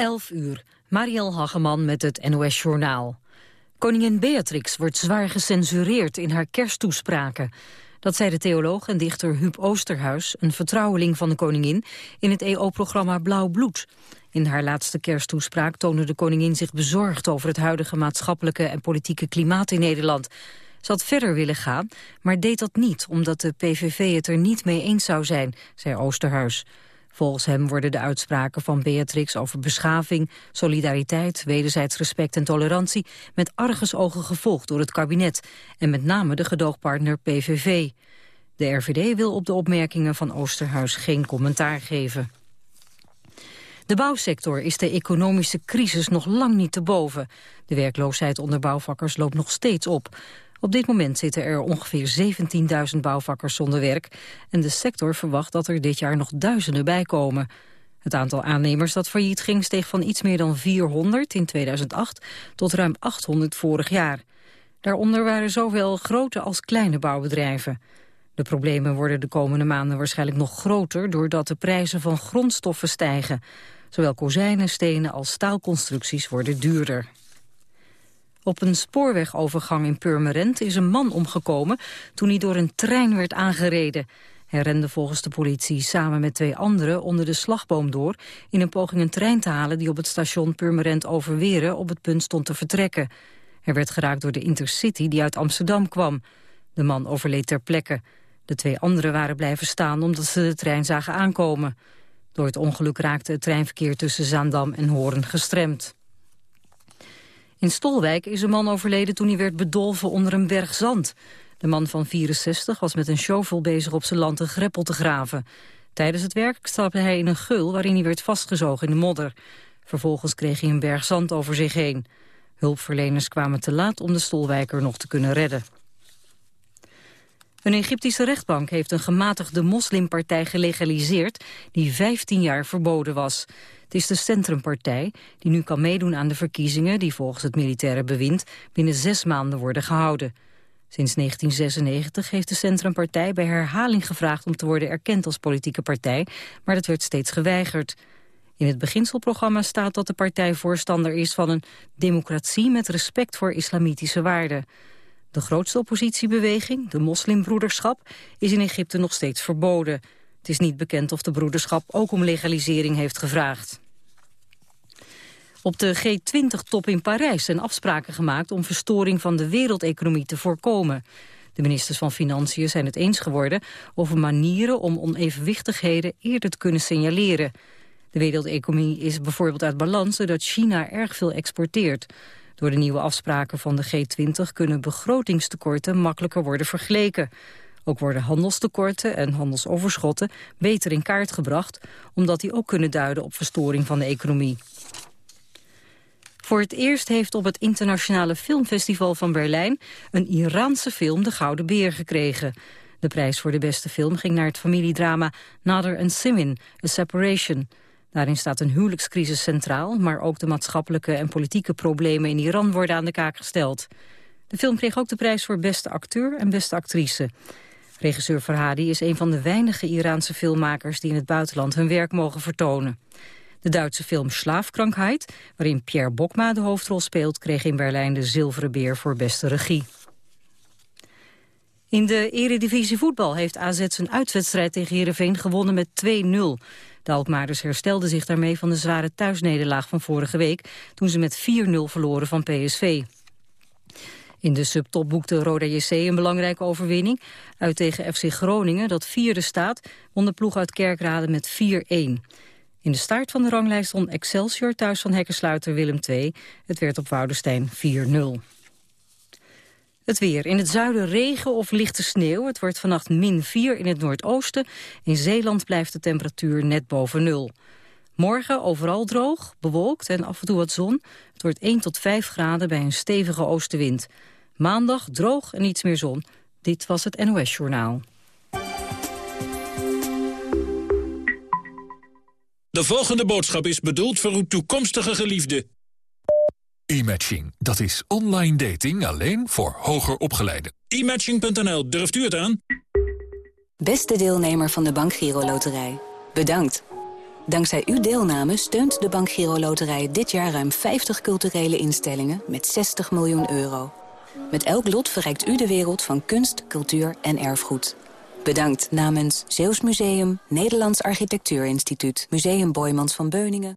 11 uur. Mariel Hageman met het NOS Journaal. Koningin Beatrix wordt zwaar gecensureerd in haar kersttoespraken. Dat zei de theoloog en dichter Huub Oosterhuis, een vertrouweling van de koningin, in het EO-programma Blauw Bloed. In haar laatste kersttoespraak toonde de koningin zich bezorgd over het huidige maatschappelijke en politieke klimaat in Nederland. Ze had verder willen gaan, maar deed dat niet omdat de PVV het er niet mee eens zou zijn, zei Oosterhuis. Volgens hem worden de uitspraken van Beatrix over beschaving, solidariteit, wederzijds respect en tolerantie met argusogen gevolgd door het kabinet en met name de gedoogpartner PVV. De RVD wil op de opmerkingen van Oosterhuis geen commentaar geven. De bouwsector is de economische crisis nog lang niet te boven. De werkloosheid onder bouwvakkers loopt nog steeds op. Op dit moment zitten er ongeveer 17.000 bouwvakkers zonder werk... en de sector verwacht dat er dit jaar nog duizenden bijkomen. Het aantal aannemers dat failliet ging steeg van iets meer dan 400 in 2008 tot ruim 800 vorig jaar. Daaronder waren zowel grote als kleine bouwbedrijven. De problemen worden de komende maanden waarschijnlijk nog groter... doordat de prijzen van grondstoffen stijgen. Zowel kozijnen, stenen als staalconstructies worden duurder. Op een spoorwegovergang in Purmerend is een man omgekomen toen hij door een trein werd aangereden. Hij rende volgens de politie samen met twee anderen onder de slagboom door... in een poging een trein te halen die op het station Purmerend Overweren op het punt stond te vertrekken. Hij werd geraakt door de Intercity die uit Amsterdam kwam. De man overleed ter plekke. De twee anderen waren blijven staan omdat ze de trein zagen aankomen. Door het ongeluk raakte het treinverkeer tussen Zaandam en Hoorn gestremd. In Stolwijk is een man overleden toen hij werd bedolven onder een berg zand. De man van 64 was met een shovel bezig op zijn land een greppel te graven. Tijdens het werk stapte hij in een geul waarin hij werd vastgezogen in de modder. Vervolgens kreeg hij een berg zand over zich heen. Hulpverleners kwamen te laat om de Stolwijker nog te kunnen redden. Een Egyptische rechtbank heeft een gematigde moslimpartij gelegaliseerd... die 15 jaar verboden was. Het is de Centrumpartij die nu kan meedoen aan de verkiezingen... die volgens het militaire bewind binnen zes maanden worden gehouden. Sinds 1996 heeft de Centrumpartij bij herhaling gevraagd... om te worden erkend als politieke partij, maar dat werd steeds geweigerd. In het beginselprogramma staat dat de partij voorstander is van een democratie met respect voor islamitische waarden. De grootste oppositiebeweging, de moslimbroederschap, is in Egypte nog steeds verboden. Het is niet bekend of de broederschap ook om legalisering heeft gevraagd. Op de G20-top in Parijs zijn afspraken gemaakt om verstoring van de wereldeconomie te voorkomen. De ministers van Financiën zijn het eens geworden over manieren om onevenwichtigheden eerder te kunnen signaleren. De wereldeconomie is bijvoorbeeld uit balans doordat China erg veel exporteert. Door de nieuwe afspraken van de G20 kunnen begrotingstekorten makkelijker worden vergeleken. Ook worden handelstekorten en handelsoverschotten beter in kaart gebracht... omdat die ook kunnen duiden op verstoring van de economie. Voor het eerst heeft op het internationale filmfestival van Berlijn... een Iraanse film de Gouden Beer gekregen. De prijs voor de beste film ging naar het familiedrama Nader and Simin, A Separation... Daarin staat een huwelijkscrisis centraal, maar ook de maatschappelijke en politieke problemen in Iran worden aan de kaak gesteld. De film kreeg ook de prijs voor beste acteur en beste actrice. Regisseur Farhadi is een van de weinige Iraanse filmmakers die in het buitenland hun werk mogen vertonen. De Duitse film Slaafkrankheid, waarin Pierre Bokma de hoofdrol speelt, kreeg in Berlijn de Zilveren Beer voor beste regie. In de eredivisie voetbal heeft AZ zijn uitwedstrijd tegen Heerenveen gewonnen met 2-0. De Alkmaarders herstelden zich daarmee van de zware thuisnederlaag van vorige week... toen ze met 4-0 verloren van PSV. In de subtop boekte Roda JC een belangrijke overwinning. Uit tegen FC Groningen, dat vierde staat, won de ploeg uit Kerkrade met 4-1. In de start van de ranglijst stond Excelsior thuis van hekkensluiter Willem II. Het werd op Woudenstein 4-0. Het weer. In het zuiden regen of lichte sneeuw. Het wordt vannacht min 4 in het noordoosten. In Zeeland blijft de temperatuur net boven nul. Morgen overal droog, bewolkt en af en toe wat zon. Het wordt 1 tot 5 graden bij een stevige oostenwind. Maandag droog en iets meer zon. Dit was het NOS Journaal. De volgende boodschap is bedoeld voor uw toekomstige geliefde. E-matching, dat is online dating alleen voor hoger opgeleiden. E-matching.nl, durft u het aan? Beste deelnemer van de Bank Giro Loterij, bedankt. Dankzij uw deelname steunt de Bank Giro Loterij dit jaar ruim 50 culturele instellingen met 60 miljoen euro. Met elk lot verrijkt u de wereld van kunst, cultuur en erfgoed. Bedankt namens Zeeuws Museum, Nederlands Architectuurinstituut, Museum Boymans van Beuningen.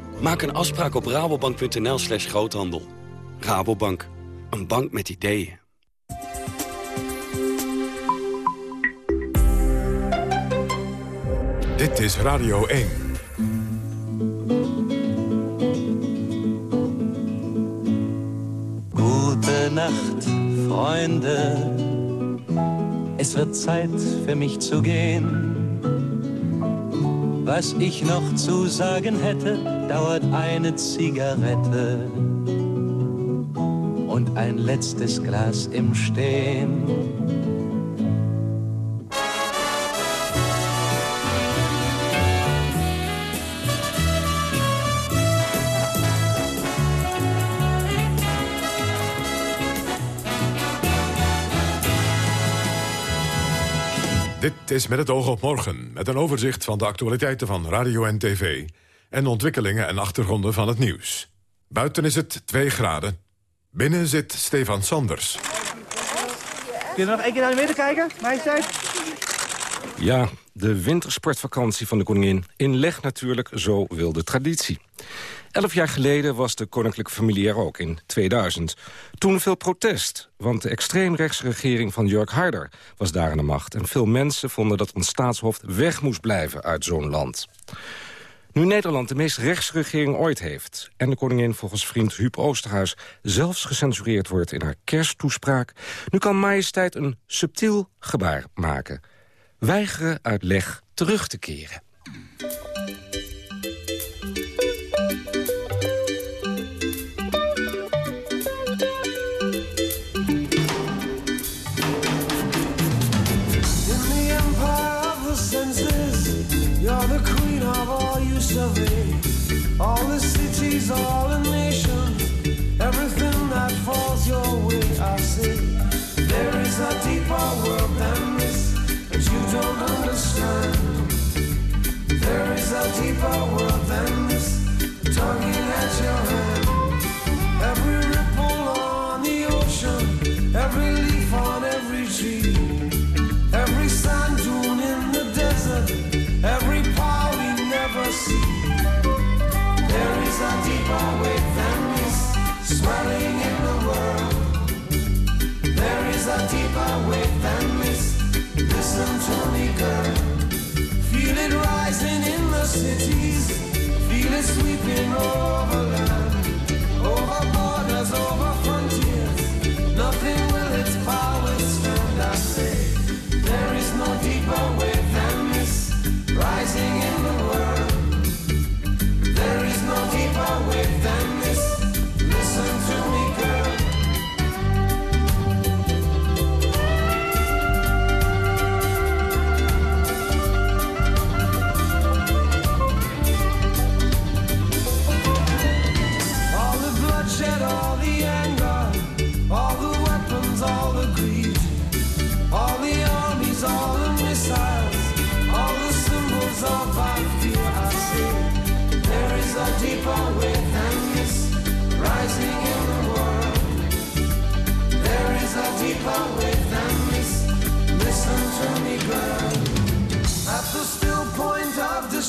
Maak een afspraak op rabobank.nl slash groothandel. Rabobank. Een bank met ideeën. Dit is Radio 1. Gute Nacht, Freunde. Es wird Zeit für mich zu gehen. Was ich noch zu sagen hätte, dauert eine Zigarette und ein letztes Glas im Stehen. Dit is met het oog op morgen, met een overzicht van de actualiteiten van radio en tv... en ontwikkelingen en achtergronden van het nieuws. Buiten is het 2 graden. Binnen zit Stefan Sanders. Kun je nog één keer naar de midden kijken? Ja, de wintersportvakantie van de koningin. In leg natuurlijk, zo wil de traditie. Elf jaar geleden was de koninklijke familie er ook, in 2000. Toen veel protest, want de extreemrechtse regering van Jörg Harder was daar aan de macht. En veel mensen vonden dat ons staatshoofd weg moest blijven uit zo'n land. Nu Nederland de meest rechtse regering ooit heeft... en de koningin volgens vriend Huub Oosterhuis zelfs gecensureerd wordt in haar kersttoespraak... nu kan majesteit een subtiel gebaar maken. Weigeren uit leg terug te keren.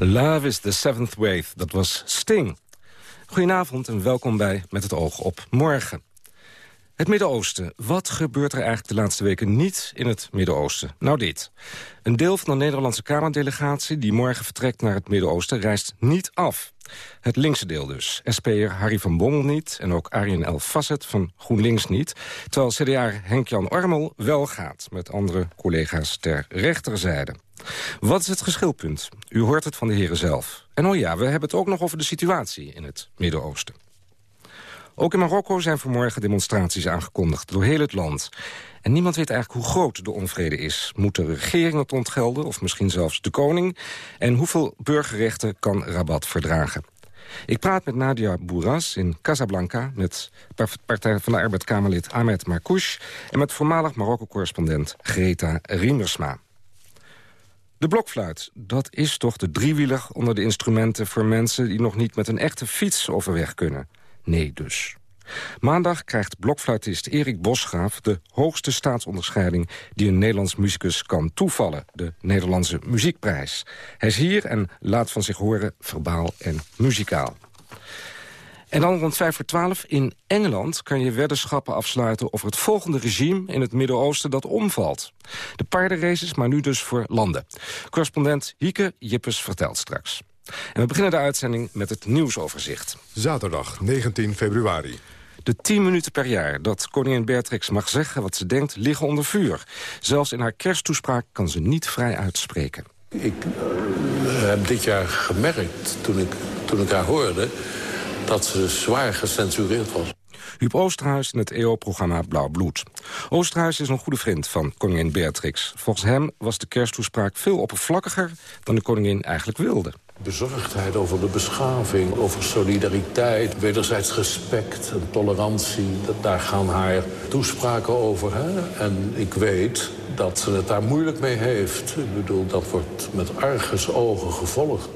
Love is the seventh wave, dat was Sting. Goedenavond en welkom bij Met het oog op morgen. Het Midden-Oosten. Wat gebeurt er eigenlijk de laatste weken niet in het Midden-Oosten? Nou dit. Een deel van de Nederlandse Kamerdelegatie... die morgen vertrekt naar het Midden-Oosten, reist niet af. Het linkse deel dus. SP'er Harry van Bommel niet en ook Arjen L. Fasset van GroenLinks niet. Terwijl CDA Henk-Jan Ormel wel gaat... met andere collega's ter rechterzijde. Wat is het geschilpunt? U hoort het van de heren zelf. En oh ja, we hebben het ook nog over de situatie in het Midden-Oosten. Ook in Marokko zijn vanmorgen demonstraties aangekondigd door heel het land. En niemand weet eigenlijk hoe groot de onvrede is. Moet de regering het ontgelden, of misschien zelfs de koning? En hoeveel burgerrechten kan Rabat verdragen? Ik praat met Nadia Bourras in Casablanca... met Partij van de Arbeid-Kamerlid Ahmed Marcouch... en met voormalig Marokko-correspondent Greta Riemersma. De blokfluit, dat is toch de driewieler onder de instrumenten... voor mensen die nog niet met een echte fiets overweg kunnen. Nee dus. Maandag krijgt blokfluitist Erik Bosgraaf de hoogste staatsonderscheiding die een Nederlands muzikus kan toevallen, de Nederlandse Muziekprijs. Hij is hier en laat van zich horen verbaal en muzikaal. En dan rond 5 voor 12 in Engeland kan je weddenschappen afsluiten... over het volgende regime in het Midden-Oosten dat omvalt. De paardenraces, maar nu dus voor landen. Correspondent Hieke Jippes vertelt straks. En we beginnen de uitzending met het nieuwsoverzicht. Zaterdag 19 februari. De 10 minuten per jaar dat koningin Beatrix mag zeggen wat ze denkt liggen onder vuur. Zelfs in haar kersttoespraak kan ze niet vrij uitspreken. Ik uh, heb dit jaar gemerkt, toen ik, toen ik haar hoorde... dat ze zwaar gecensureerd was. Huub Oosterhuis in het EO-programma Blauw Bloed. Oosterhuis is een goede vriend van koningin Beatrix. Volgens hem was de kersttoespraak veel oppervlakkiger dan de koningin eigenlijk wilde bezorgdheid over de beschaving, over solidariteit, wederzijds respect en tolerantie. Daar gaan haar toespraken over. Hè? En ik weet dat ze het daar moeilijk mee heeft. Ik bedoel, dat wordt met ogen gevolgd.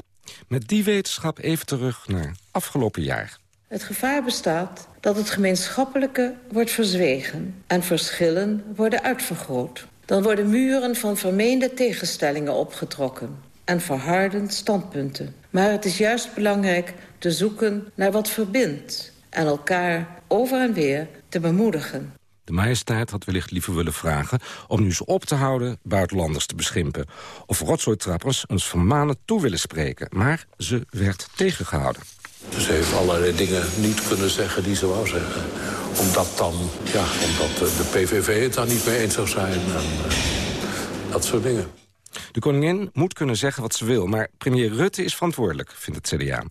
Met die wetenschap even terug naar afgelopen jaar. Het gevaar bestaat dat het gemeenschappelijke wordt verzwegen... en verschillen worden uitvergroot. Dan worden muren van vermeende tegenstellingen opgetrokken en verhardend standpunten. Maar het is juist belangrijk te zoeken naar wat verbindt... en elkaar over en weer te bemoedigen. De majesteit had wellicht liever willen vragen om nu eens op te houden buitenlanders te beschimpen. Of rotzooitrappers ons vermanen toe willen spreken. Maar ze werd tegengehouden. Ze heeft allerlei dingen niet kunnen zeggen die ze wou zeggen. Omdat dan, ja, omdat de PVV het daar niet mee eens zou zijn. En, uh, dat soort dingen. De koningin moet kunnen zeggen wat ze wil, maar premier Rutte is verantwoordelijk, vindt het CDA.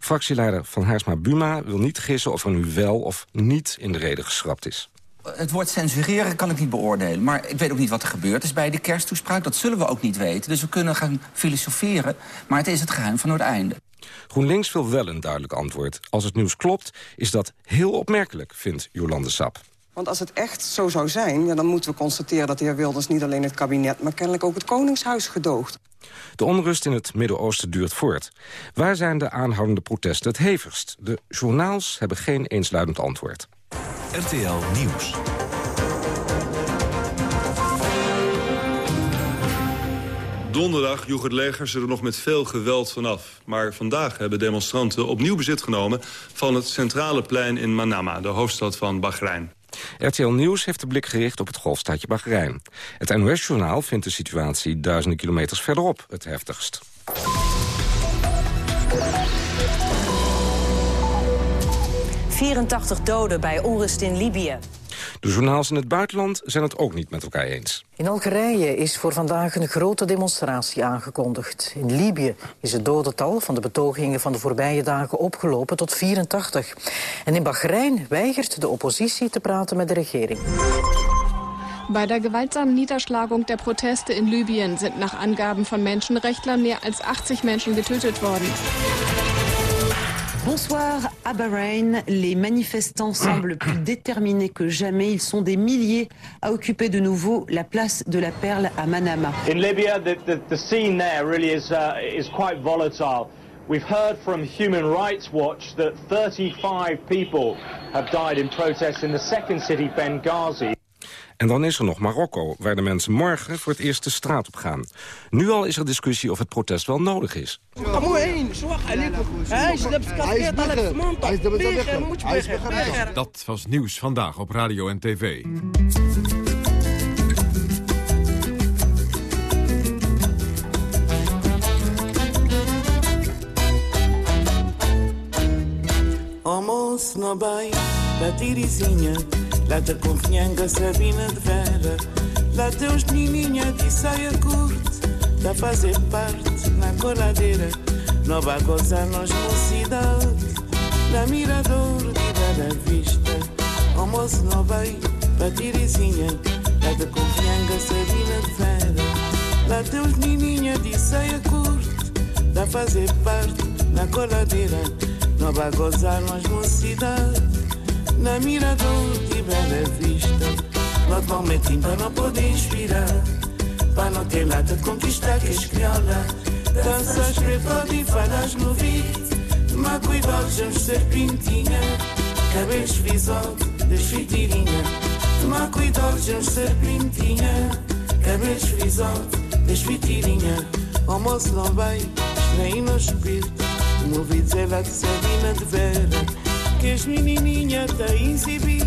Fractieleider Van Haarsma Buma wil niet gissen of er nu wel of niet in de reden geschrapt is. Het woord censureren kan ik niet beoordelen. Maar ik weet ook niet wat er gebeurd is bij de kersttoespraak. Dat zullen we ook niet weten. Dus we kunnen gaan filosoferen. Maar het is het geheim van einde. GroenLinks wil wel een duidelijk antwoord. Als het nieuws klopt, is dat heel opmerkelijk, vindt Jolande Sap. Want als het echt zo zou zijn, ja, dan moeten we constateren... dat de heer Wilders niet alleen het kabinet, maar kennelijk ook het Koningshuis gedoogt. De onrust in het Midden-Oosten duurt voort. Waar zijn de aanhoudende protesten het hevigst? De journaals hebben geen eensluidend antwoord. RTL Nieuws. Donderdag joeg het leger ze er nog met veel geweld vanaf. Maar vandaag hebben demonstranten opnieuw bezit genomen... van het centrale plein in Manama, de hoofdstad van Bahrein. RTL Nieuws heeft de blik gericht op het golfstaatje Bahrein. Het NOS-journaal vindt de situatie duizenden kilometers verderop het heftigst. ...84 doden bij onrust in Libië. De journaals in het buitenland zijn het ook niet met elkaar eens. In Algerije is voor vandaag een grote demonstratie aangekondigd. In Libië is het dodental van de betogingen van de voorbije dagen opgelopen tot 84. En in Bahrein weigert de oppositie te praten met de regering. Bei der gewaltsamen Niederschlagung der Proteste in Libyen sind nach Angaben von Menschenrechtlern mehr als 80 Menschen getötet worden. Bonsoir à Bahreïn. Les manifestants semblent plus déterminés que jamais. Ils sont des milliers à occuper de nouveau la place de la Perle à Manama. In Libya, the, the, the scene there really is, uh, is quite volatile. We've heard from Human Rights Watch that 35 people have died in protests in the second city, Benghazi. En dan is er nog Marokko, waar de mensen morgen voor het eerst de straat op gaan. Nu al is er discussie of het protest wel nodig is. Dat was nieuws vandaag op radio en tv. Almoço na baia, da tirizinha Lá da confiança, Sabina de Vera Lá teus menininha de saia curta Da fazer parte na coladeira. Nova gozar nós mocidade Na mirador de Bela Vista. Almoço na baia, da tirizinha Lá da confiança, Sabina de Vera Lá teus menininha de saia curta Da fazer parte na coladeira. Nova gozar nós mocidade Na mirador de Bela Vista Normalmente para não poder inspirar Para não ter nada de conquistar que és crioula Danças preto e falas no vídeo Tomar cuidado, de ser pintinha Cabelos visual, desfitirinha Tomar cuidado, de ser pintinha Cabelos visual, desfitirinha Almoço não vai, nem no espírito Movidos ela de Sabina de Vera Que as menininha tá exibir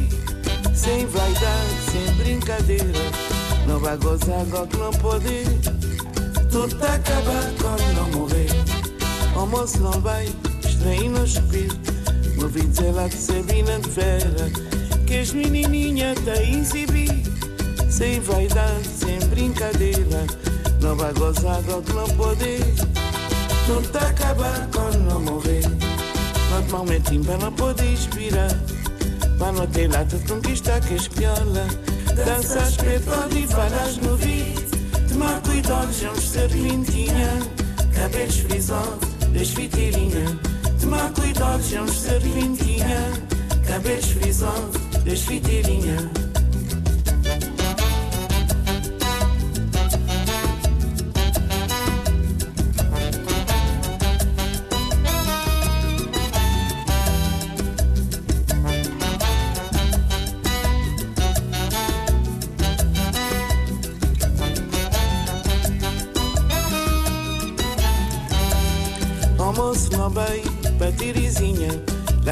Sem vaidade, sem brincadeira Não vai gozar agora que não pode Tudo tá acabar quando não morrer. Almoço não vai, estranho no espírito Movidos ela de Sabina de Vera Que as menininha tá exibir Sem vaidade, sem brincadeira Não vai gozar agora que não pode tudo tá acabar quando não morrer. Normalmente em não pode inspirar. Para não tem nada de conquistar que espiola. Dança espetona e varas no vídeo Tomar cuidado, já um serpentinha. Cabelos frisão, desfiteirinha Tomar cuidado, já um serpentinha. Cabelos frisão, desfiteirinha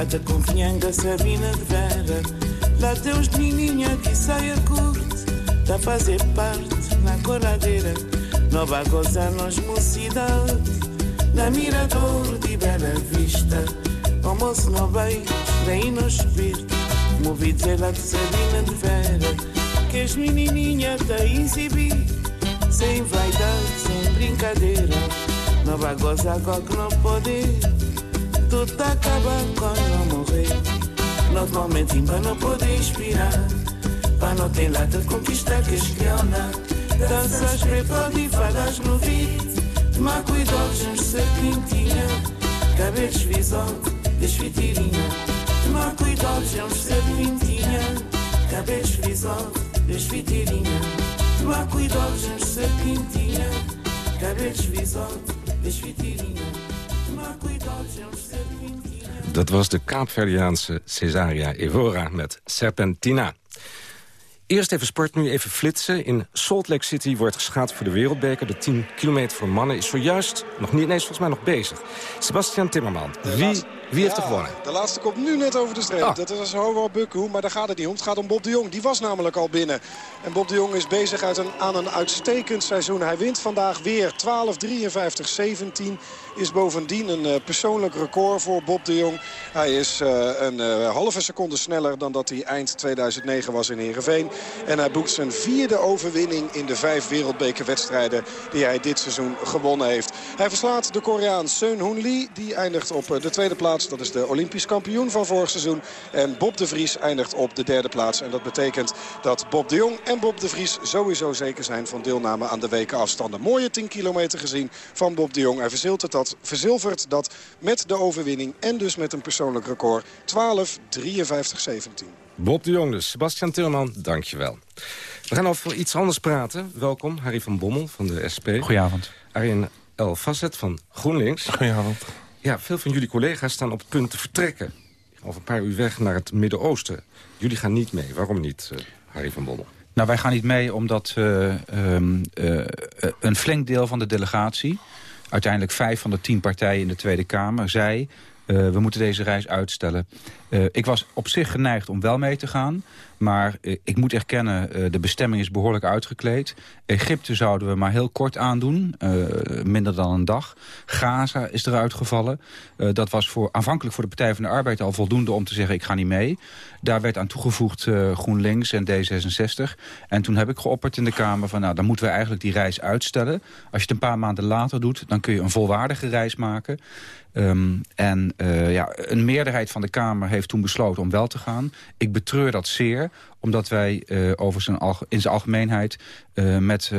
da confiança, Sabina de Vera Lá teus menininha de saia curta Tá a fazer parte na coladeira Nova gozar nós mocidade. Na mirador de Bela Vista. Almoço não bem, bem no espírito. Movidos ela de Sabina de Vera Que as menininha tá a exibir Sem vaidade, sem brincadeira. Não vai gozar agora que não pode Tudo acabando quando não morrer Normalmente para não poder inspirar Para não ter lata de conquistar que és criona Danças preto e falas no vídeo Tomar cuidado, gente ser pintinha Cabelos visual, desfitirinha Tomar cuidado, gente ser pintinha Cabelos visual, desfitirinha Tomar cuidado, gente ser pintinha Cabelos visual, desfitirinha Dat was de Kaapverdiaanse Cesaria Evora met Serpentina. Eerst even sport, nu even flitsen. In Salt Lake City wordt geschaat voor de wereldbeker. De 10 kilometer voor mannen is zojuist, nog niet, nee, volgens mij nog bezig. Sebastian Timmerman, wie, wie heeft er gewonnen? De laatste komt nu net over de streep. Ah. Dat is Howard Bukku, maar daar gaat het niet om. Het gaat om Bob de Jong. Die was namelijk al binnen. En Bob de Jong is bezig uit een, aan een uitstekend seizoen. Hij wint vandaag weer 12-53-17. Is bovendien een eh, persoonlijk record voor Bob de Jong. Hij is eh, een eh, halve seconde sneller dan dat hij eind 2009 was in Heerenveen. En hij boekt zijn vierde overwinning in de vijf wereldbekerwedstrijden die hij dit seizoen gewonnen heeft. Hij verslaat de Koreaan Seun Hoon Lee. Die eindigt op de tweede plaats. Dat is de Olympisch kampioen van vorig seizoen. En Bob de Vries eindigt op de derde plaats. En dat betekent dat Bob de Jong en Bob de Vries sowieso zeker zijn van deelname aan de weken afstanden. Mooie 10 kilometer gezien van Bob de Jong. Hij verzilvert dat, verzilvert dat met de overwinning en dus met een persoonlijk record. 12, 53, 17. Bob de Jong dus. Sebastian Timmerman, dankjewel. We gaan over iets anders praten. Welkom, Harry van Bommel van de SP. Goedenavond. Arjen L. Fasset van GroenLinks. Goedenavond. Ja, veel van jullie collega's staan op het punt te vertrekken. Over een paar uur weg naar het Midden-Oosten. Jullie gaan niet mee. Waarom niet, uh, Harry van Bommel? Nou, wij gaan niet mee omdat uh, um, uh, een flink deel van de delegatie... uiteindelijk vijf van de tien partijen in de Tweede Kamer... zei, we moeten deze reis uitstellen. ik was op zich geneigd om wel mee te gaan... Maar eh, ik moet erkennen, eh, de bestemming is behoorlijk uitgekleed. Egypte zouden we maar heel kort aandoen, minder dan een dag. Gaza is eruit gevallen. Dat was voor, aanvankelijk voor de Partij van de Arbeid al voldoende om te zeggen... ik ga niet mee. Daar werd aan toegevoegd GroenLinks en D66. En toen heb ik geopperd in de Kamer van... nou, dan moeten we eigenlijk die reis uitstellen. Als je het een paar maanden later doet, dan kun je een volwaardige reis maken. Um, en uh, ja, een meerderheid van de Kamer heeft toen besloten om wel te gaan. Ik betreur dat zeer, omdat wij uh, over zijn in zijn algemeenheid... Uh, met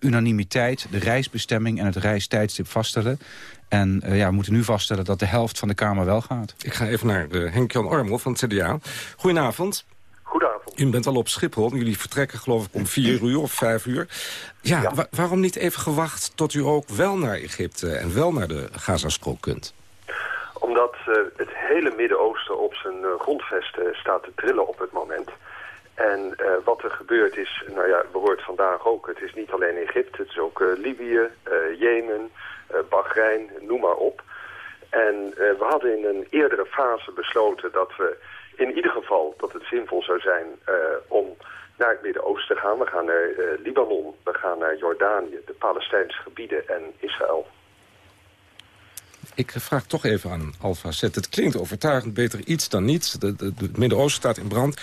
unanimiteit de reisbestemming en het reistijdstip vaststellen. En ja, we moeten nu vaststellen dat de helft van de Kamer wel gaat. Ik ga even naar Henk-Jan Ormel van het CDA. Goedenavond. U bent al op Schiphol. Jullie vertrekken geloof ik om vier uur of vijf uur. Ja, ja. Wa waarom niet even gewacht tot u ook wel naar Egypte... en wel naar de Gazastrook kunt? Omdat uh, het hele Midden-Oosten op zijn uh, grondvesten staat te trillen op het moment. En wat er gebeurt is, nou ja, we hoort vandaag ook... het is niet alleen Egypte, het is ook Libië, Jemen, Bahrein, noem maar op. En we hadden in een eerdere fase besloten dat we in ieder geval dat het zinvol zou zijn uh, om naar het Midden-Oosten te gaan. We gaan naar uh, Libanon, we gaan naar Jordanië, de Palestijnse gebieden en Israël. Ik vraag toch even aan Alfa Zet. Het klinkt overtuigend, beter iets dan niets. Het Midden-Oosten staat in brand.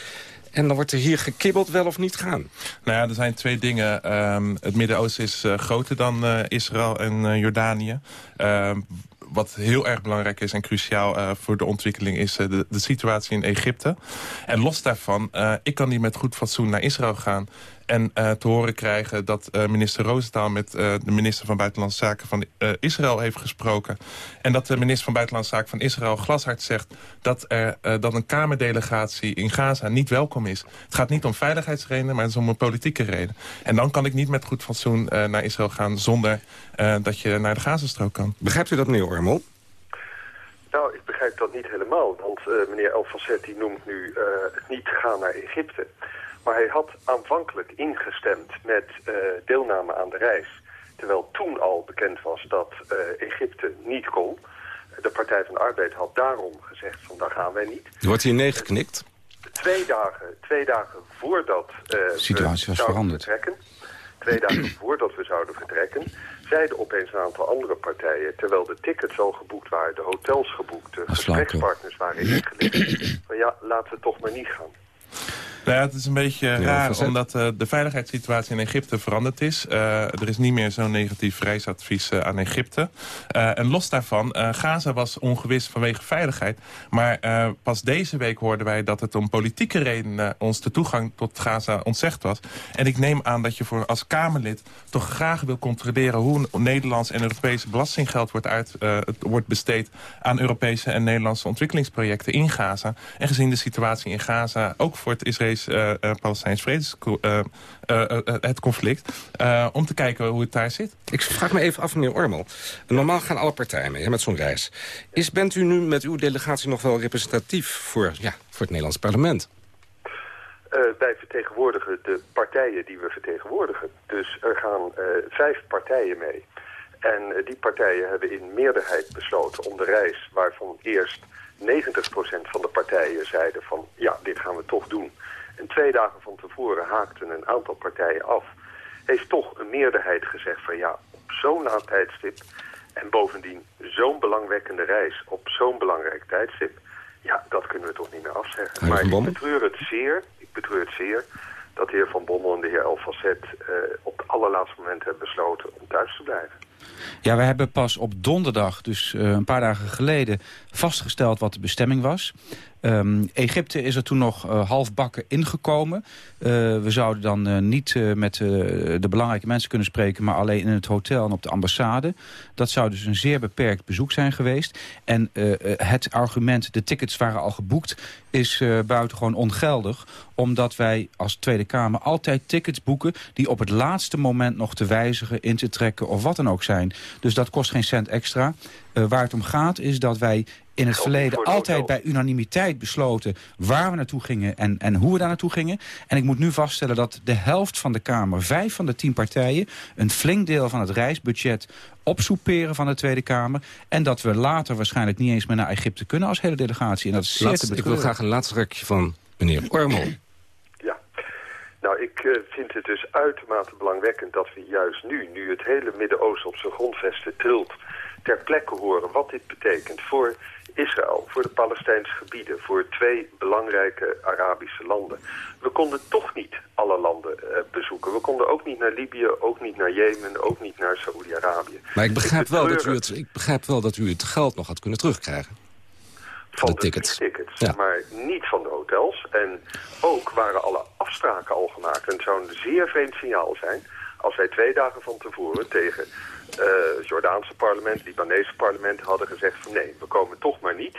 En dan wordt er hier gekibbeld wel of niet gaan. Nou ja, er zijn twee dingen. Um, het Midden-Oosten is uh, groter dan uh, Israël en uh, Jordanië. Wat heel erg belangrijk is en cruciaal uh, voor de ontwikkeling... is uh, de, de, situatie in Egypte. En los daarvan, uh, ik kan niet met goed fatsoen naar Israël gaan... en te horen krijgen dat minister Rosenthal met de minister van Buitenlandse Zaken van Israël heeft gesproken. En dat de minister van Buitenlandse Zaken van Israël glashard zegt... dat, er, dat een Kamerdelegatie in Gaza niet welkom is. Het gaat niet om veiligheidsredenen, maar het is om een politieke reden. En dan kan ik niet met goed fatsoen naar Israël gaan zonder dat je naar de Gazastrook kan. Begrijpt u dat, meneer Ormel? Nou, ik begrijp dat niet helemaal, want uh, meneer El Fassetti noemt nu uh, het niet gaan naar Egypte. Maar hij had aanvankelijk ingestemd met uh, deelname aan de reis. Terwijl toen al bekend was dat Egypte niet kon. De Partij van de Arbeid had daarom gezegd van daar gaan wij niet. Wordt hier nee geknikt? Twee dagen, twee dagen voordat de situatie was veranderd. Vertrekken, twee dagen voordat we zouden vertrekken zeiden opeens een aantal andere partijen... terwijl de tickets al geboekt waren, de hotels geboekt... de gesprekspartners waren ingelegd... van ja, laten we toch maar niet gaan. Nou ja, het is een beetje ja, raar, verzet. omdat uh, de veiligheidssituatie in Egypte veranderd is. Uh, er is niet meer zo'n negatief reisadvies uh, aan Egypte. en los daarvan, Gaza was ongewis vanwege veiligheid. Maar pas deze week hoorden wij dat het om politieke redenen... ons de toegang tot Gaza ontzegd was. En ik neem aan dat je voor als Kamerlid toch graag wil controleren... hoe Nederlands en Europese belastinggeld wordt, uit, wordt besteed... aan Europese en Nederlandse ontwikkelingsprojecten in Gaza. En gezien de situatie in Gaza, ook voor het Israël uh, uh, Palestijns vredes, uh, het conflict. om te kijken hoe het daar zit. Ik vraag me even af, meneer Ormel. Normaal gaan alle partijen mee met zo'n reis. Is, bent u nu met uw delegatie nog wel representatief voor, ja, voor het Nederlands parlement? wij vertegenwoordigen de partijen die we vertegenwoordigen. Dus er gaan vijf partijen mee. En die partijen hebben in meerderheid besloten om de reis waarvan eerst 90% van de partijen zeiden van ja, dit gaan we toch doen. En twee dagen van tevoren haakten een aantal partijen af. Heeft toch een meerderheid gezegd van ja, op zo'n laat tijdstip... en bovendien zo'n belangwekkende reis op zo'n belangrijk tijdstip... ja, dat kunnen we toch niet meer afzeggen. Maar ik betreur het zeer, ik betreur het zeer... dat de heer Van Bommel en de heer Elfacet uh, op het allerlaatste moment hebben besloten om thuis te blijven. Ja, we hebben pas op donderdag, dus uh, een paar dagen geleden, vastgesteld wat de bestemming was. Ehm, Egypte is er toen nog uh, halfbakken ingekomen. Uh, we zouden dan uh, niet met de belangrijke mensen kunnen spreken... maar alleen in het hotel en op de ambassade. Dat zou dus een zeer beperkt bezoek zijn geweest. En het argument, de tickets waren al geboekt... is buitengewoon ongeldig omdat wij als Tweede Kamer altijd tickets boeken... die op het laatste moment nog te wijzigen, in te trekken of wat dan ook zijn. Dus dat kost geen cent extra. Waar het om gaat is dat wij in het verleden altijd bij unanimiteit besloten waar we naartoe gingen en, en hoe we daar naartoe gingen. En ik moet nu vaststellen dat de helft van de Kamer, vijf van de tien partijen, een flink deel van het reisbudget opsoeperen van de Tweede Kamer. En dat we later waarschijnlijk niet eens meer naar Egypte kunnen als hele delegatie. En dat is zeer te Ik wil graag een laatste rekje van meneer Ormel. Ja, nou ik uh, vind het dus uitermate belangwekkend dat we juist nu, nu het hele Midden-Oosten op zijn grondvesten trilt, ter plekke horen wat dit betekent voor Israël, voor de Palestijnse gebieden, voor twee belangrijke Arabische landen. We konden toch niet alle landen uh, bezoeken. We konden ook niet naar Libië, ook niet naar Jemen, ook niet naar Saoedi-Arabië. Maar ik begrijp, wel dat u het, ik begrijp wel dat u het geld nog had kunnen terugkrijgen. Van de, de tickets. tickets ja. maar niet van de hotels. En ook waren alle afspraken al gemaakt. En het zou een zeer vreemd signaal zijn als wij twee dagen van tevoren tegen Jordaanse parlement, Libanese parlement hadden gezegd van nee, we komen toch maar niet.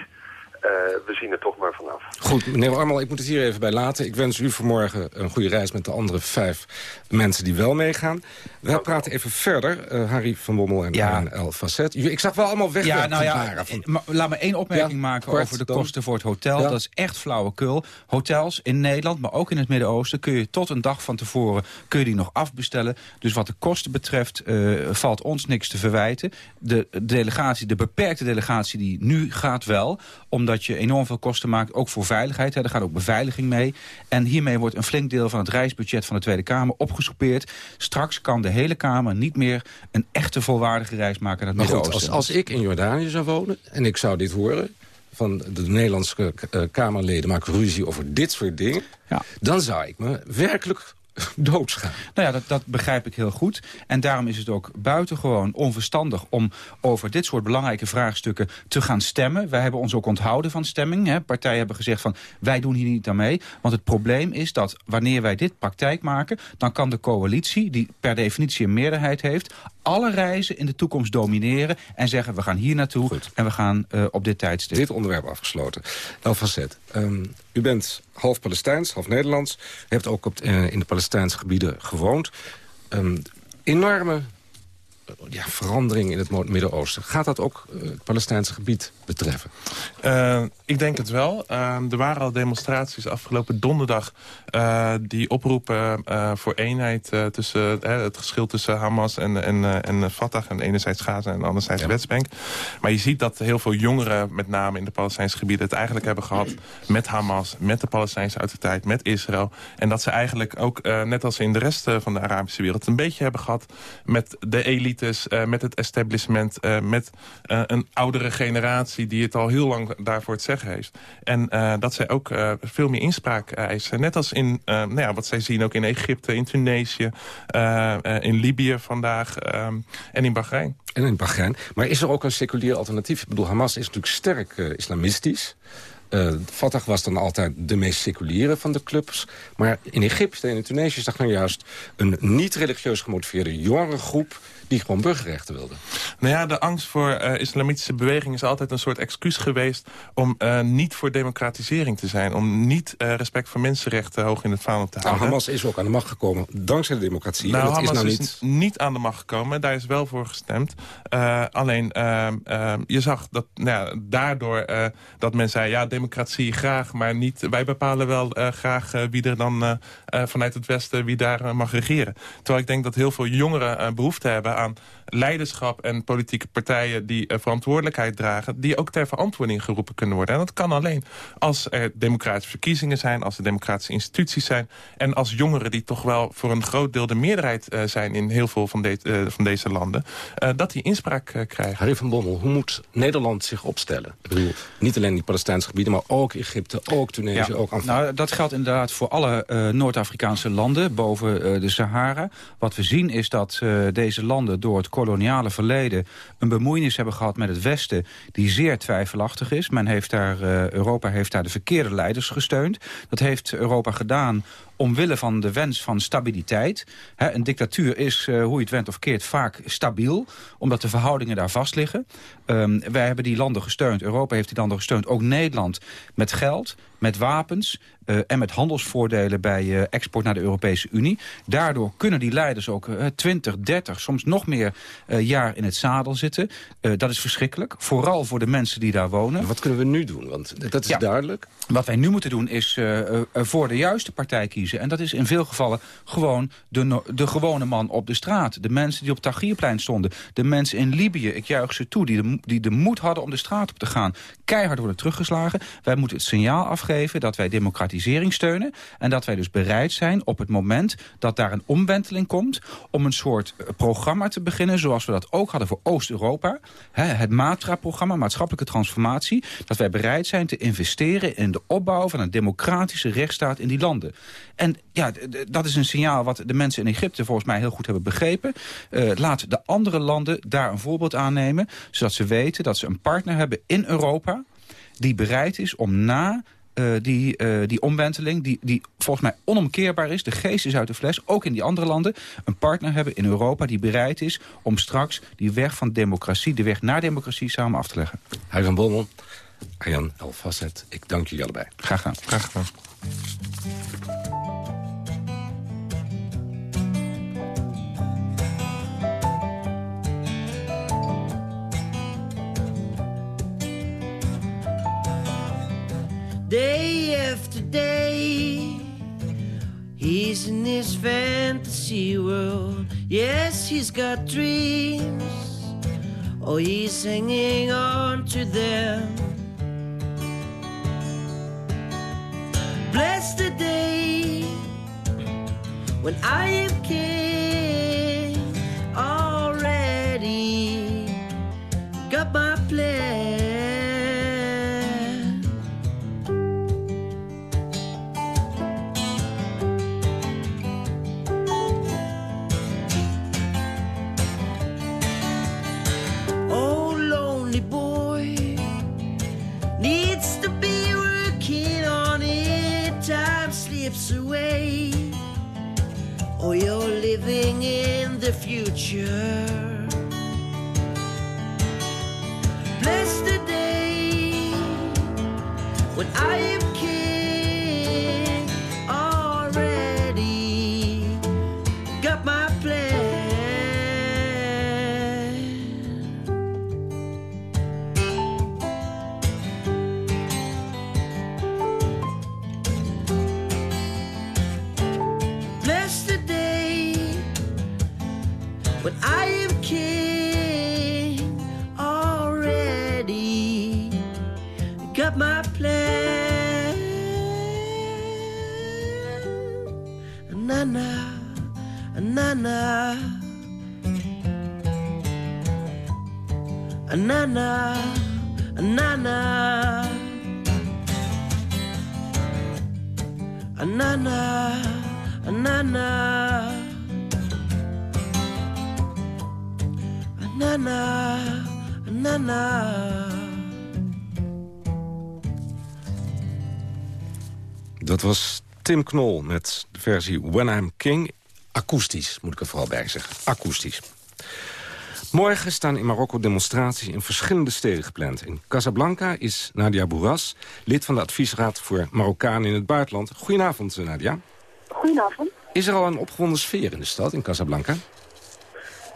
Uh, we zien er toch maar vanaf. Goed, meneer Armal, ik moet het hier even bij laten. Ik wens u vanmorgen een goede reis met de andere vijf mensen die wel meegaan. We praten even verder. Uh, Harry van Bommel en ja. El Facet. Ik zag wel allemaal weg. Ja, nou ja, van... laat me één opmerking ja, maken kort, over de dan. kosten voor het hotel. Ja. Dat is echt flauwekul. Hotels in Nederland, maar ook in het Midden-Oosten... kun je tot een dag van tevoren kun je die nog afbestellen. Dus wat de kosten betreft uh, valt ons niks te verwijten. De delegatie, de beperkte delegatie die nu gaat wel... om omdat je enorm veel kosten maakt, ook voor veiligheid. Hè. Er gaat ook beveiliging mee. En hiermee wordt een flink deel van het reisbudget van de Tweede Kamer opgesoupeerd. Straks kan de hele Kamer niet meer een echte volwaardige reis maken naar het Midden-Oosten. Als, als ik in Jordanië zou wonen en ik zou dit horen van de Nederlandse uh, Kamerleden maken ruzie over dit soort dingen... Ja. dan zou ik me werkelijk Nou ja, dat, dat begrijp ik heel goed. En daarom is het ook buitengewoon onverstandig... om over dit soort belangrijke vraagstukken te gaan stemmen. Wij hebben ons ook onthouden van stemming. Hè. Partijen hebben gezegd van wij doen hier niet aan mee. Want het probleem is dat wanneer wij dit praktijk maken... dan kan de coalitie, die per definitie een meerderheid heeft alle reizen in de toekomst domineren... en zeggen we gaan hier naartoe Goed. en we gaan uh, op dit tijdstip. Dit onderwerp afgesloten. El Facet, um, u bent half Palestijns, half Nederlands. U hebt ook op, uh, in de Palestijnse gebieden gewoond. Um, enorme ja, verandering in het Midden-Oosten. Gaat dat ook uh, het Palestijnse gebied betreffen? Uh, ik denk het wel. Uh, er waren al demonstraties afgelopen donderdag... die oproepen voor eenheid tussen het geschil tussen Hamas en, en, en Fatah... en enerzijds Gaza en anderzijds ja. Westbank. Maar je ziet dat heel veel jongeren, met name in de Palestijnse gebieden... het eigenlijk hebben gehad met Hamas, met de Palestijnse autoriteit, met Israël. En dat ze eigenlijk ook, net als in de rest van de Arabische wereld... een beetje hebben gehad met de elite uh, met het establishment... Uh, met uh, een oudere generatie die het al heel lang daarvoor het zeggen heeft. En dat zij ook veel meer inspraak eisen. Net als in nou ja, wat zij zien ook in Egypte, in Tunesië... in Libië vandaag en in Bahrein. En in Bahrein. Maar is er ook een seculier alternatief? Ik bedoel, Hamas is natuurlijk sterk islamistisch... Uh, Fatah was dan altijd de meest seculiere van de clubs. Maar in Egypte en in Tunesië zag men juist een niet religieus gemotiveerde jongere groep die gewoon burgerrechten wilden. Nou ja, de angst voor uh, islamitische beweging is altijd een soort excuus geweest... om uh, niet voor democratisering te zijn. Om niet uh, respect voor mensenrechten hoog in het vaandel te nou, houden. Nou, Hamas is ook aan de macht gekomen dankzij de democratie. Nou, Hamas is, nou niet... is niet aan de macht gekomen. Daar is wel voor gestemd. alleen, ehm, ehm, je zag dat nou ja, daardoor dat men zei... ja, democratie graag, maar niet... wij bepalen wel graag wie er dan vanuit het Westen... wie daar mag regeren. Terwijl ik denk dat heel veel jongeren behoefte hebben aan leiderschap en politieke partijen die uh, verantwoordelijkheid dragen... die ook ter verantwoording geroepen kunnen worden. En dat kan alleen als er democratische verkiezingen zijn... als er democratische instituties zijn... en als jongeren die toch wel voor een groot deel de meerderheid uh, zijn... in heel veel van, de, uh, van deze landen, dat die inspraak krijgen. Harry van Bommel, hoe moet Nederland zich opstellen? Ik bedoel, niet alleen die Palestijnse gebieden... maar ook Egypte, ook Tunesië, ja, ook. Nou, dat geldt inderdaad voor alle Noord-Afrikaanse landen... boven de Sahara. Wat we zien is dat deze landen door het koloniale verleden... een bemoeienis hebben gehad met het Westen die zeer twijfelachtig is. Men heeft daar, uh, Europa heeft daar de verkeerde leiders gesteund. Dat heeft Europa gedaan omwille van de wens van stabiliteit. een dictatuur is, uh, hoe je het went of keert, vaak stabiel. Omdat de verhoudingen daar vast liggen. Um, wij hebben die landen gesteund. Europa heeft die landen gesteund. Ook Nederland met geld, met wapens uh, en met handelsvoordelen bij uh, export naar de Europese Unie. Daardoor kunnen die leiders ook uh, 20, 30, soms nog meer jaar in het zadel zitten. dat is verschrikkelijk. Vooral voor de mensen die daar wonen. Wat kunnen we nu doen? Want dat is ja. duidelijk. Wat wij nu moeten doen is voor de juiste partij kiezen. En dat is in veel gevallen gewoon de, de gewone man op de straat. De mensen die op Tahrirplein stonden. De mensen in Libië, ik juich ze toe, die de, die de moed hadden om de straat op te gaan. Keihard worden teruggeslagen. Wij moeten het signaal afgeven dat wij democratisering steunen. En dat wij dus bereid zijn op het moment dat daar een omwenteling komt... om een soort eh, programma te beginnen zoals we dat ook hadden voor Oost-Europa. Het MATRA-programma, maatschappelijke transformatie. Dat wij bereid zijn te investeren in de opbouw van een democratische rechtsstaat in die landen. En ja, dat is een signaal wat de mensen in Egypte volgens mij heel goed hebben begrepen. Uh, laat de andere landen daar een voorbeeld aan nemen. Zodat ze weten dat ze een partner hebben in Europa die bereid is om na uh, die, uh, die omwenteling, die, die volgens mij onomkeerbaar is. De geest is uit de fles, ook in die andere landen. Een partner hebben in Europa die bereid is om straks die weg van democratie, de weg naar democratie samen af te leggen. Huizen Bommel, Arjan Elfasset, ik dank jullie allebei. Graag gedaan. Graag gedaan. Day after day. He's in his fantasy world. Yes, he's got dreams. Oh, he's hanging on to them. Bless the day when I am king the future. Anana, anana, anana, anana. Dat was Tim Knol met de versie When I'm King. Akoestisch, moet ik er vooral bij zeggen. Akoestisch. Morgen staan in Marokko demonstraties in verschillende steden gepland. In Casablanca is Nadia Bourras, lid van de adviesraad voor Marokkanen in het buitenland. Goedenavond, Nadia. Goedenavond. Is er al een opgewonden sfeer in de stad, in Casablanca?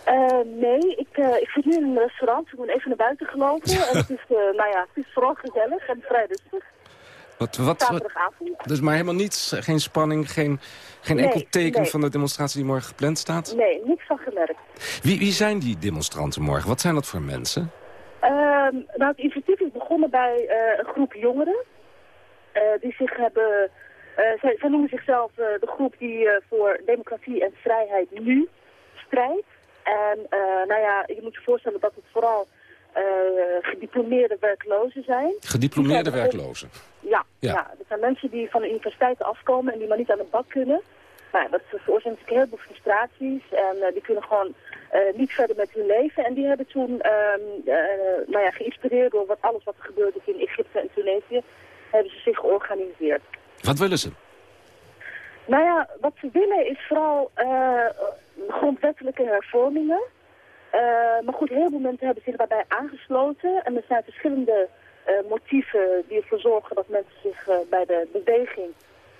Uh, nee, ik, uh, ik zit nu in een restaurant. Ik ben even naar buiten gelopen. en het is, uh, nou ja, het is vooral gezellig en vrij rustig. Wat, wat, Zaterdagavond. dus maar helemaal niets, geen spanning, geen, geen Nee, enkel teken nee. van de demonstratie die morgen gepland staat? Nee, niks van gemerkt. Wie, wie zijn die demonstranten morgen? Wat zijn dat voor mensen? Ehm, nou, het initiatief is begonnen bij eh, een groep jongeren. eh, die zich hebben... eh, zij, zij noemen zichzelf de groep die voor democratie en vrijheid nu strijdt. En nou ja, je moet je voorstellen dat het vooral gediplomeerde werklozen zijn. Gediplomeerde zijn- werklozen. Ja, Ja. ja. dat zijn mensen die van de universiteiten afkomen en die maar niet aan de bak kunnen. Nou, dat veroorzaakt natuurlijk heel veel frustraties en eh, die kunnen gewoon niet verder met hun leven. En die hebben toen, ehm, nou ja, geïnspireerd door wat, alles wat er gebeurde in Egypte en Tunesië, hebben ze zich georganiseerd. Wat willen ze? Nou ja, wat ze willen is vooral grondwettelijke hervormingen. Maar goed, heel veel mensen hebben zich daarbij aangesloten. En er zijn verschillende motieven die ervoor zorgen dat mensen zich bij de beweging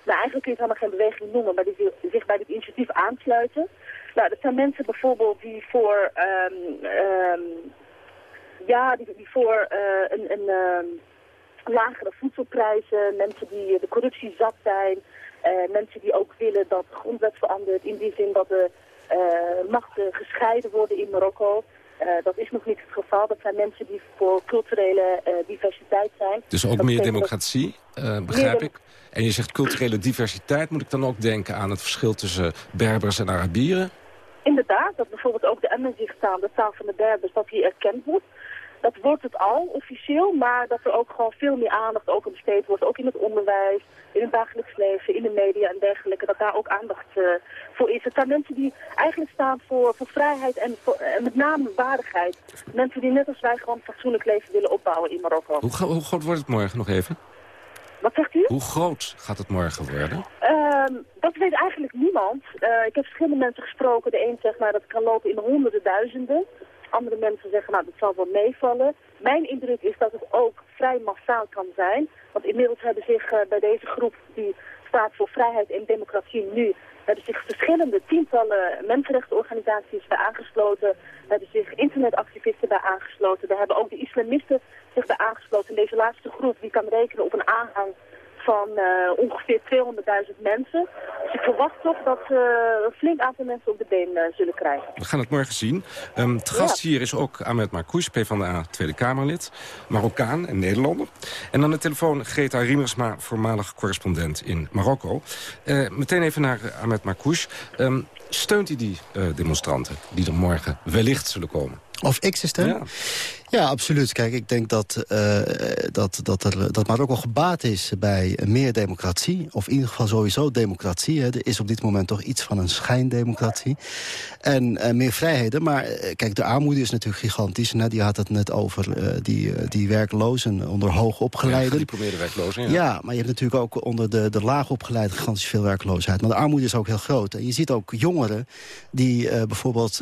nou, eigenlijk kun je het helemaal geen beweging noemen, maar die zich bij dit initiatief aansluiten. Nou, dat zijn mensen bijvoorbeeld die voor, um, um, ja, die, voor een, een um, lagere voedselprijzen, mensen die de corruptie zat zijn, mensen die ook willen dat de grondwet verandert in die zin dat de uh, machten gescheiden worden in Marokko. Uh, dat is nog niet het geval. Dat zijn mensen die voor culturele uh, diversiteit zijn. Dus ook dat meer democratie, begrijp ik? En je zegt culturele diversiteit. Moet ik dan ook denken aan het verschil tussen Berbers en Arabieren? Inderdaad, dat bijvoorbeeld ook de Amazigh-taal, de taal van de Berbers, dat die erkend wordt. Dat wordt het al officieel, maar dat er ook gewoon veel meer aandacht ook aan besteed wordt. Ook in het onderwijs, in het dagelijks leven, in de media en dergelijke. Dat daar ook aandacht uh, voor is. Het zijn mensen die eigenlijk staan voor, voor vrijheid en, voor, en met name waardigheid. Mensen die net als wij gewoon een fatsoenlijk leven willen opbouwen in Marokko. Hoe, hoe groot wordt het morgen nog even? Wat zegt u? Hoe groot gaat het morgen worden? Uh, dat weet eigenlijk niemand. Uh, ik heb verschillende mensen gesproken. De een zegt maar dat het kan lopen in de honderden duizenden. Andere mensen zeggen nou dat zal wel meevallen. Mijn indruk is dat het ook vrij massaal kan zijn. Want inmiddels hebben zich uh, bij deze groep die staat voor vrijheid en democratie nu... hebben zich verschillende tientallen mensenrechtenorganisaties bij aangesloten. hebben zich internetactivisten bij aangesloten. Daar hebben ook de islamisten zich bij aangesloten. In deze laatste groep die kan rekenen op een aanhang van uh, ongeveer 200.000 mensen. Dus ik verwacht toch dat uh, een flink aantal mensen op de been uh, zullen krijgen. We gaan het morgen zien. Um, te gast ja. hier is ook Ahmed Marcouch, PvdA Tweede Kamerlid. Marokkaan en Nederlander. En aan de telefoon Greta Riemersma, voormalig correspondent in Marokko. meteen even naar Ahmed Marcouch. Um, steunt hij die demonstranten die er morgen wellicht zullen komen? Of ik ze steun? Ja. Ja, absoluut. Kijk, ik denk dat, uh, dat, dat, er, dat Marokko gebaat is bij meer democratie. Of in ieder geval sowieso democratie. Hè. Er is op dit moment toch iets van een schijndemocratie. En uh, meer vrijheden. Maar uh, kijk, de armoede is natuurlijk gigantisch. Nou, die had het net over die, die werklozen onder hoogopgeleiden. Ja, gediplomeerde werklozen, ja. ja. maar je hebt natuurlijk ook onder de, de laagopgeleide gigantisch veel werkloosheid. Maar de armoede is ook heel groot. En je ziet ook jongeren die bijvoorbeeld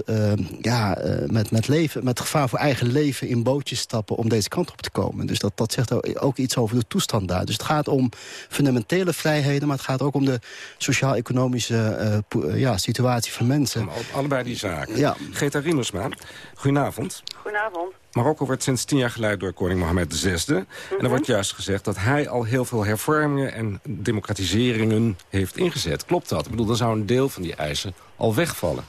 ja, met, met, leven, met gevaar voor eigen leven... in bootjes stappen om deze kant op te komen. Dus dat, dat zegt ook iets over de toestand daar. Dus het gaat om fundamentele vrijheden... maar het gaat ook om de sociaal-economische uh, ja, situatie van mensen. Allebei die zaken. Ja. Greta Riemersma, goedenavond. Goedenavond. Marokko werd sinds tien jaar geleid door koning Mohammed VI. Mm -hmm. En er Mhm. wordt juist gezegd dat hij al heel veel hervormingen... en democratiseringen heeft ingezet. Klopt dat? Ik bedoel, dan zou een deel van die eisen al wegvallen.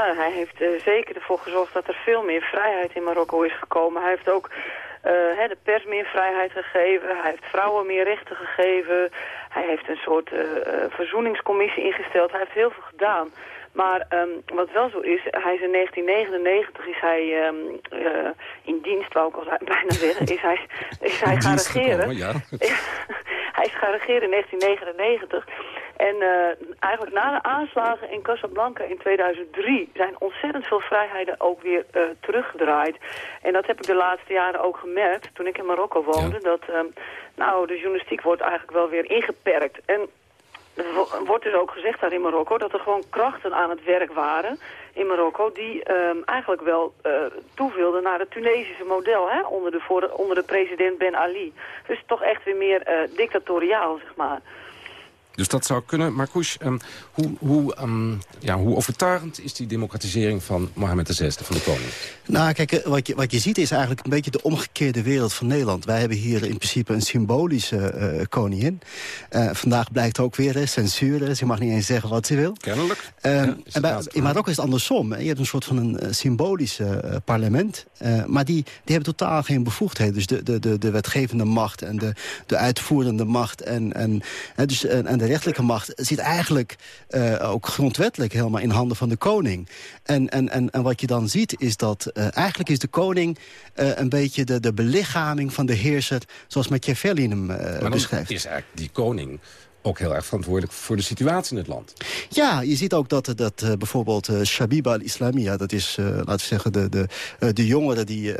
Ja, hij heeft uh, zeker ervoor gezorgd dat er veel meer vrijheid in Marokko is gekomen. Hij heeft ook uh, hè, de pers meer vrijheid gegeven. Hij heeft vrouwen meer rechten gegeven. Hij heeft een soort uh, verzoeningscommissie ingesteld. Hij heeft heel veel gedaan. Maar um, wat wel zo is, hij is in 1999 is hij um, uh, in dienst, wou ik al bijna zeggen, is hij, is hij gaan regeren. Gekomen, ja. hij is gaan regeren in 1999. En uh, eigenlijk na de aanslagen in Casablanca in 2003 zijn ontzettend veel vrijheden ook weer uh, teruggedraaid. En dat heb ik de laatste jaren ook gemerkt toen ik in Marokko woonde. Ja. Dat um, nou, de journalistiek wordt eigenlijk wel weer ingeperkt. En er wordt dus ook gezegd daar in Marokko dat er gewoon krachten aan het werk waren in Marokko die um, eigenlijk wel uh, toevilden naar het Tunesische model hè, onder, de voor, onder de president Ben Ali. Dus toch echt weer meer dictatoriaal, zeg maar. Dus dat zou kunnen. Maar Koes, um, hoe, hoe, um, ja, hoe overtuigend is die democratisering van Mohammed VI, van de koning? Nou, kijk, wat je, wat je ziet is eigenlijk een beetje de omgekeerde wereld van Nederland. Wij hebben hier in principe een symbolische uh, koningin. Uh, vandaag blijkt ook weer hè, censuur. Ze mag niet eens zeggen wat ze wil. Kennelijk. Ja, en bij, in Marokko is het andersom. Je hebt een soort van een symbolische parlement. maar die, die hebben totaal geen bevoegdheden. Dus de, de, de, de wetgevende macht en de, de uitvoerende macht en, en, dus, en, en de rechtelijke macht zit eigenlijk uh, ook grondwettelijk helemaal in handen van de koning. En, en, en, en wat je dan ziet is dat uh, eigenlijk is de koning uh, een beetje de, de belichaming van de heerser... zoals Machiavelli hem maar beschrijft. is eigenlijk die koning ook heel erg verantwoordelijk voor de situatie in het land. Ja, je ziet ook dat, dat uh, bijvoorbeeld uh, Shabib al-Islamia... dat is, uh, laten we zeggen, de, de, de jongeren die...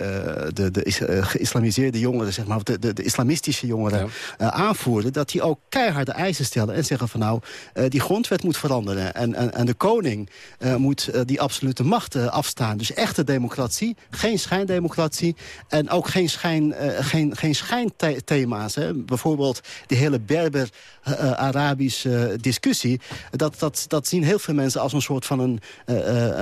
de, de geïslamiseerde jongeren, zeg maar... de, de, de islamistische jongeren ja. aanvoeren... dat die ook keiharde eisen stellen en zeggen van... nou, die grondwet moet veranderen... en, en, en de koning moet die absolute macht afstaan. Dus echte democratie, geen schijndemocratie... en ook geen, schijn, geen, geen schijnthema's. Hè. Bijvoorbeeld die hele Berber uh, Arabische discussie... Dat, dat, dat zien heel veel mensen als een soort van een, uh,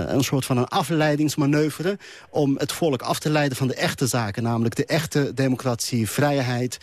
een, soort van een afleidingsmanoeuvre... om het volk af te leiden van de echte zaken. Namelijk de echte democratie, vrijheid,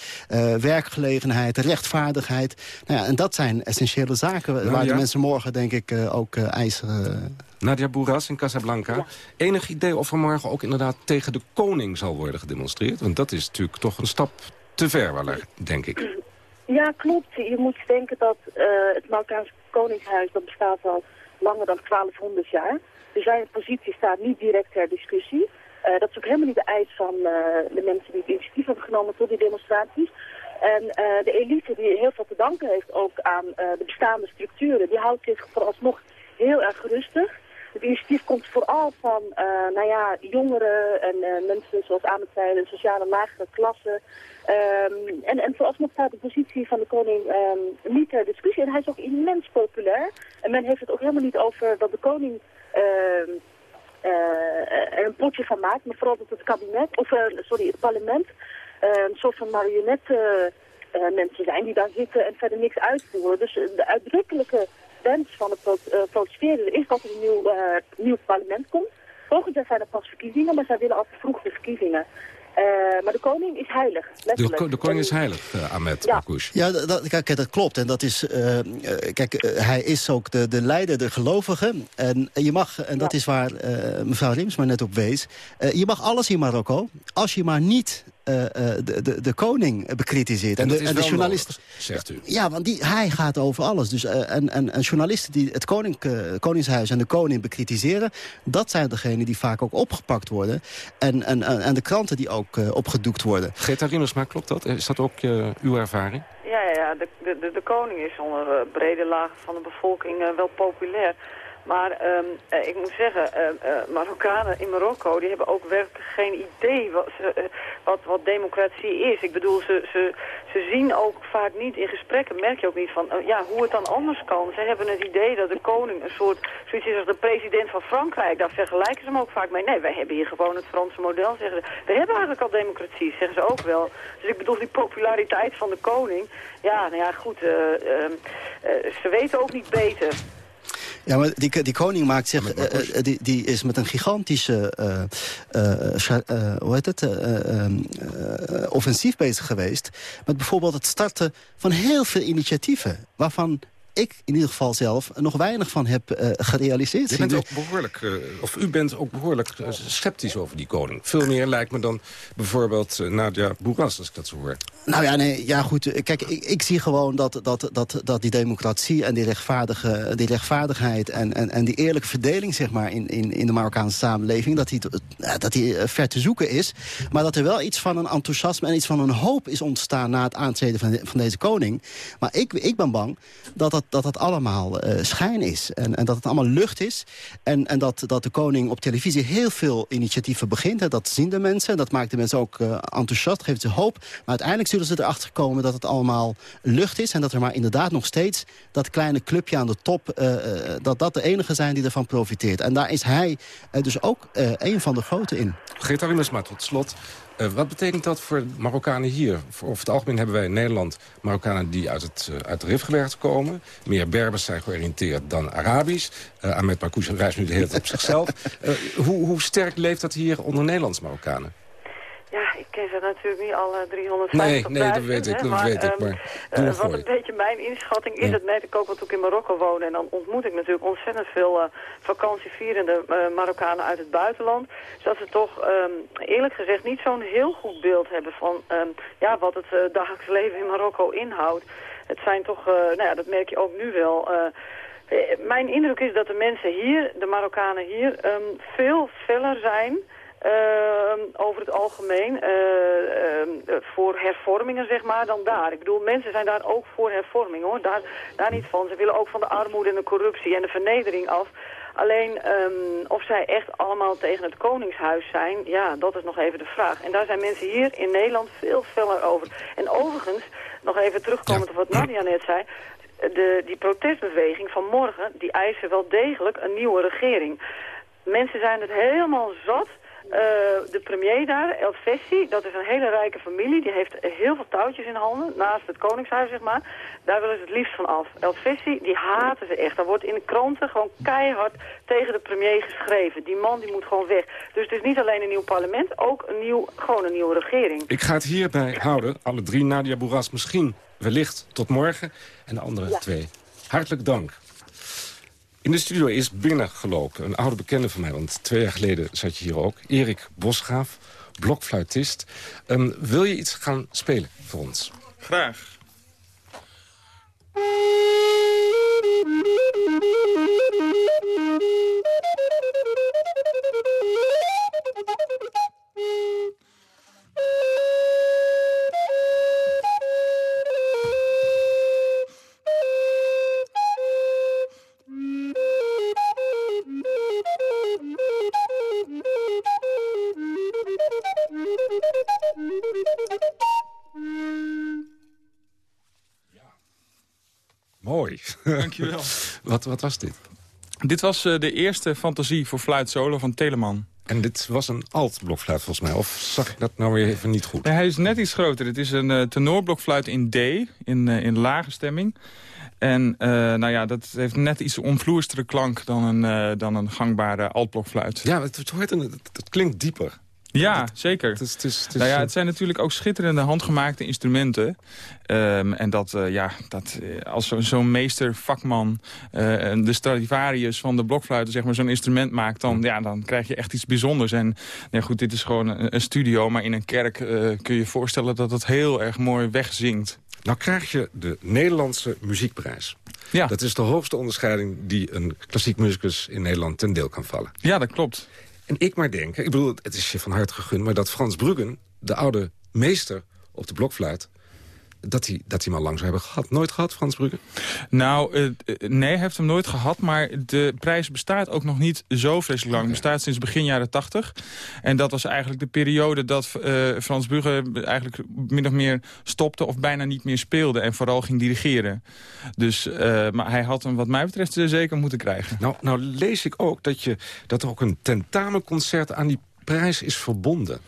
werkgelegenheid, rechtvaardigheid. Nou ja, en dat zijn essentiële zaken nou, waar ja. de mensen morgen denk ik ook eisen... Nadia Bourras in Casablanca. Ja. Enig idee of er morgen ook inderdaad tegen de koning zal worden gedemonstreerd? Want dat is natuurlijk toch een stap te ver, wel, denk ik. Ja, klopt. Je moet denken dat uh, het Marokkaanse Koningshuis, dat bestaat al langer dan 1200 jaar. Dus zijn positie staat niet direct ter discussie. Uh, dat is ook helemaal niet de eis van uh, de mensen die het initiatief hebben genomen tot die demonstraties. En de elite die heel veel te danken heeft ook aan de bestaande structuren, die houdt zich vooralsnog heel erg rustig. Het initiatief komt vooral van nou ja, jongeren en mensen zoals Ahmed zei, de sociale lagere klassen. Um, en, en vooralsnog staat de positie van de koning um, niet ter discussie. En hij is ook immens populair. En men heeft het ook helemaal niet over dat de koning uh, uh, er een potje van maakt. Maar vooral dat het kabinet, of uh, sorry, het parlement een soort van marionetten mensen zijn die daar zitten en verder niks uitvoeren. Dus de uitdrukkelijke wens van de pro protesteren is dat er een nieuw, nieuw parlement komt. Volgend jaar zijn er pas verkiezingen, maar zij willen al vroeg de verkiezingen. Uh, maar de koning is heilig, letterlijk. De, de koning is heilig, uh, Ahmed ja. Ja, dat, kijk, dat klopt. En dat is, uh, kijk, hij is ook de, de leider der gelovigen. En je mag, en dat ja. is waar mevrouw Rims maar net op wees... je mag alles in Marokko, als je maar niet uh, de, de, de, koning bekritiseert. En, de, en de journalisten. zegt u. Ja, want die, hij gaat over alles. Dus, uh, en, en, en, journalisten die het koning, Koningshuis en de koning bekritiseren... dat zijn degenen die vaak ook opgepakt worden. En, en, en de kranten die ook opgedoekt worden. Greta Riemensma, klopt dat? Is dat ook uw ervaring? Ja, ja, ja. De, de, de, koning is onder brede lagen van de bevolking wel populair. Maar um, uh, ik moet zeggen, uh, uh, Marokkanen in Marokko, die hebben ook werkelijk geen idee wat, wat, wat democratie is. Ik bedoel, ze, ze, ze zien ook vaak niet in gesprekken, merk je ook niet van, ja, hoe het dan anders kan. Ze hebben het idee dat de koning een soort, zoiets is als de president van Frankrijk. Daar vergelijken ze hem ook vaak mee. Nee, wij hebben hier gewoon het Franse model, zeggen ze. We hebben eigenlijk al democratie, zeggen ze ook wel. Dus ik bedoel, die populariteit van de koning, ja, nou ja, goed, ze weten ook niet beter. Ja, maar die, die koning maakt zich, uh, uh, die, die is met een gigantische, uh, hoe heet het, offensief bezig geweest. Met bijvoorbeeld het starten van heel veel initiatieven. Waarvan ik in ieder geval zelf nog weinig van heb uh, gerealiseerd. Je bent ook behoorlijk, uh, of u bent ook behoorlijk uh, sceptisch over die koning. Veel meer lijkt me dan bijvoorbeeld Nadia Boeras, als ik dat zo hoor. Nou ja, nee, ja goed. Kijk, ik, ik zie gewoon dat, dat, dat, dat die democratie en die, rechtvaardige, die rechtvaardigheid... en, en, en die eerlijke verdeling zeg maar, in, in, in de Marokkaanse samenleving... dat die, dat die ver te zoeken is. Maar dat er wel iets van een enthousiasme en iets van een hoop is ontstaan... na het aantreden van, de, van deze koning. Maar ik, ik ben bang dat dat dat het allemaal uh, schijn is. En, en dat het allemaal lucht is. En, en dat, dat de koning op televisie heel veel initiatieven begint. En dat zien de mensen. Dat maakt de mensen ook uh, enthousiast, geeft ze hoop. Maar uiteindelijk zullen ze erachter komen dat het allemaal lucht is. En dat er maar inderdaad nog steeds dat kleine clubje aan de top... Uh, dat dat de enige zijn die ervan profiteert. En daar is hij dus ook een van de grote in. Geert maar tot slot. Uh, wat betekent dat voor Marokkanen hier? Voor, over het algemeen hebben wij in Nederland Marokkanen die uit, het, uh, uit de Rifgebergte komen. Meer Berbers zijn georiënteerd dan Arabisch. Uh, Ahmed Marcouch reist nu de hele tijd op zichzelf. hoe, hoe sterk leeft dat hier onder Nederlands Marokkanen? Ja, ik ken ze natuurlijk niet alle 350 Nee, nee, dat weet ik, dat maar, weet ik. Maar uh, wat een beetje mijn inschatting is, ja. het merk ik ook wat ik in Marokko woon. En dan ontmoet ik natuurlijk ontzettend veel uh, vakantievierende uh, Marokkanen uit het buitenland. Dus dat ze toch um, eerlijk gezegd niet zo'n heel goed beeld hebben van um, ja, wat het dagelijks leven in Marokko inhoudt. Het zijn toch, nou ja, dat merk je ook nu wel... mijn indruk is dat de mensen hier, de Marokkanen hier, um, veel feller zijn Ehm, over het algemeen eh, ehm, voor hervormingen, zeg maar, dan daar. Ik bedoel, mensen zijn daar ook voor hervorming, hoor. Daar, daar niet van. Ze willen ook van de armoede en de corruptie en de vernedering af. Alleen um, of zij echt allemaal tegen het Koningshuis zijn, ja, dat is nog even de vraag. En daar zijn mensen hier in Nederland veel feller over. En overigens, nog even terugkomend op wat Nadia net zei... De, die protestbeweging van morgen, die eisen wel degelijk een nieuwe regering. Mensen zijn het helemaal zat uh, de premier daar, El Fessi, dat is een hele rijke familie. Die heeft heel veel touwtjes in handen, naast het koningshuis zeg maar. Daar willen ze het liefst van af. El Fessi, die haten ze echt. Daar wordt in de kranten gewoon keihard tegen de premier geschreven. Die man die moet gewoon weg. Dus het is niet alleen een nieuw parlement, ook een nieuw, gewoon een nieuwe regering. Ik ga het hierbij houden. Alle drie, Nadia Boeras misschien wellicht tot morgen. En de andere twee. Hartelijk dank. In de studio is binnengelopen een oude bekende van mij. Want twee jaar geleden zat je hier ook. Erik Bosgraaf, blokfluitist. Um, wil je iets gaan spelen voor ons? Graag. Dankjewel. wat, wat was dit? Dit was uh, de eerste fantasie voor fluit solo van Telemann. En dit was een alt-blokfluit volgens mij, of zag ik dat nou weer even niet goed? Ja, hij is net iets groter. Het is een uh, tenorblokfluit in D, in, uh, in lage stemming. En nou ja, dat heeft net iets omvloerstere klank dan een, dan een gangbare altblokfluit. Ja, het, het, het, het klinkt dieper. Ja, zeker. Het, is, het, is, nou ja, het zijn natuurlijk ook schitterende handgemaakte instrumenten. Um, en dat, uh, ja, dat, eh, als zo'n zo meester, vakman, uh, de Stradivarius van de blokfluiten zeg maar, zo'n instrument maakt... Dan, ja, dan krijg je echt iets bijzonders. En nee, goed, dit is gewoon een, een studio, maar in een kerk uh, kun je je voorstellen... dat het heel erg mooi wegzingt. Nou krijg je de Nederlandse muziekprijs. Ja. Dat is de hoogste onderscheiding die een klassiek muzikus in Nederland ten deel kan vallen. Ja, dat klopt. En ik maar denk, ik bedoel, het is je van harte gegund... maar dat Frans Bruggen, de oude meester op de blokfluit dat hij, dat hij al lang zou hebben gehad. Nooit gehad, Frans Brugge? Nou, uh, nee, hij heeft hem nooit gehad. Maar de prijs bestaat ook nog niet zo vreselijk lang. bestaat sinds begin jaren tachtig. En dat was eigenlijk de periode dat uh, Frans Brugge eigenlijk min of meer stopte... of bijna niet meer speelde en vooral ging dirigeren. Dus, uh, maar hij had hem wat mij betreft zeker moeten krijgen. Nou, nou lees ik ook dat, je, dat er ook een tentamenconcert aan die prijs is verbonden.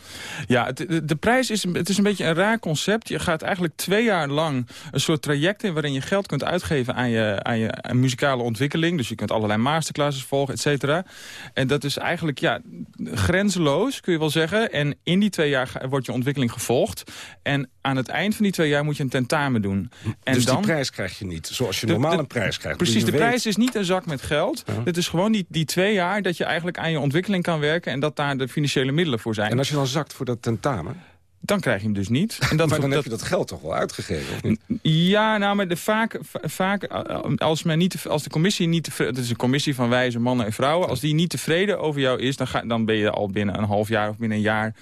Ja, het, de, de, prijs is, het is een beetje een raar concept. Je gaat eigenlijk twee jaar lang een soort traject in... waarin je geld kunt uitgeven aan je, aan je muzikale ontwikkeling. Dus je kunt allerlei masterclasses volgen, et cetera. En dat is eigenlijk ja, grenzeloos, kun je wel zeggen. En in die twee jaar wordt je ontwikkeling gevolgd. En aan het eind van die twee jaar moet je een tentamen doen. En dus dan, die prijs krijg je niet, zoals je normaal een prijs krijgt. Precies, de prijs is niet een zak met geld. Ja. Het is gewoon die, die twee jaar dat je eigenlijk aan je ontwikkeling kan werken... en dat daar de financiële middelen voor zijn. En als je dan zakt voor dat tentamen? Dan krijg je hem dus niet. En dan, maar dan heb je dat geld toch wel uitgegeven, of niet? Ja, nou, maar de, vaak, vaak als, men niet als de commissie niet tevreden... Het is een commissie van wijze mannen en vrouwen. Als die niet tevreden over jou is, dan, ga, dan ben je al binnen een half jaar of binnen een jaar...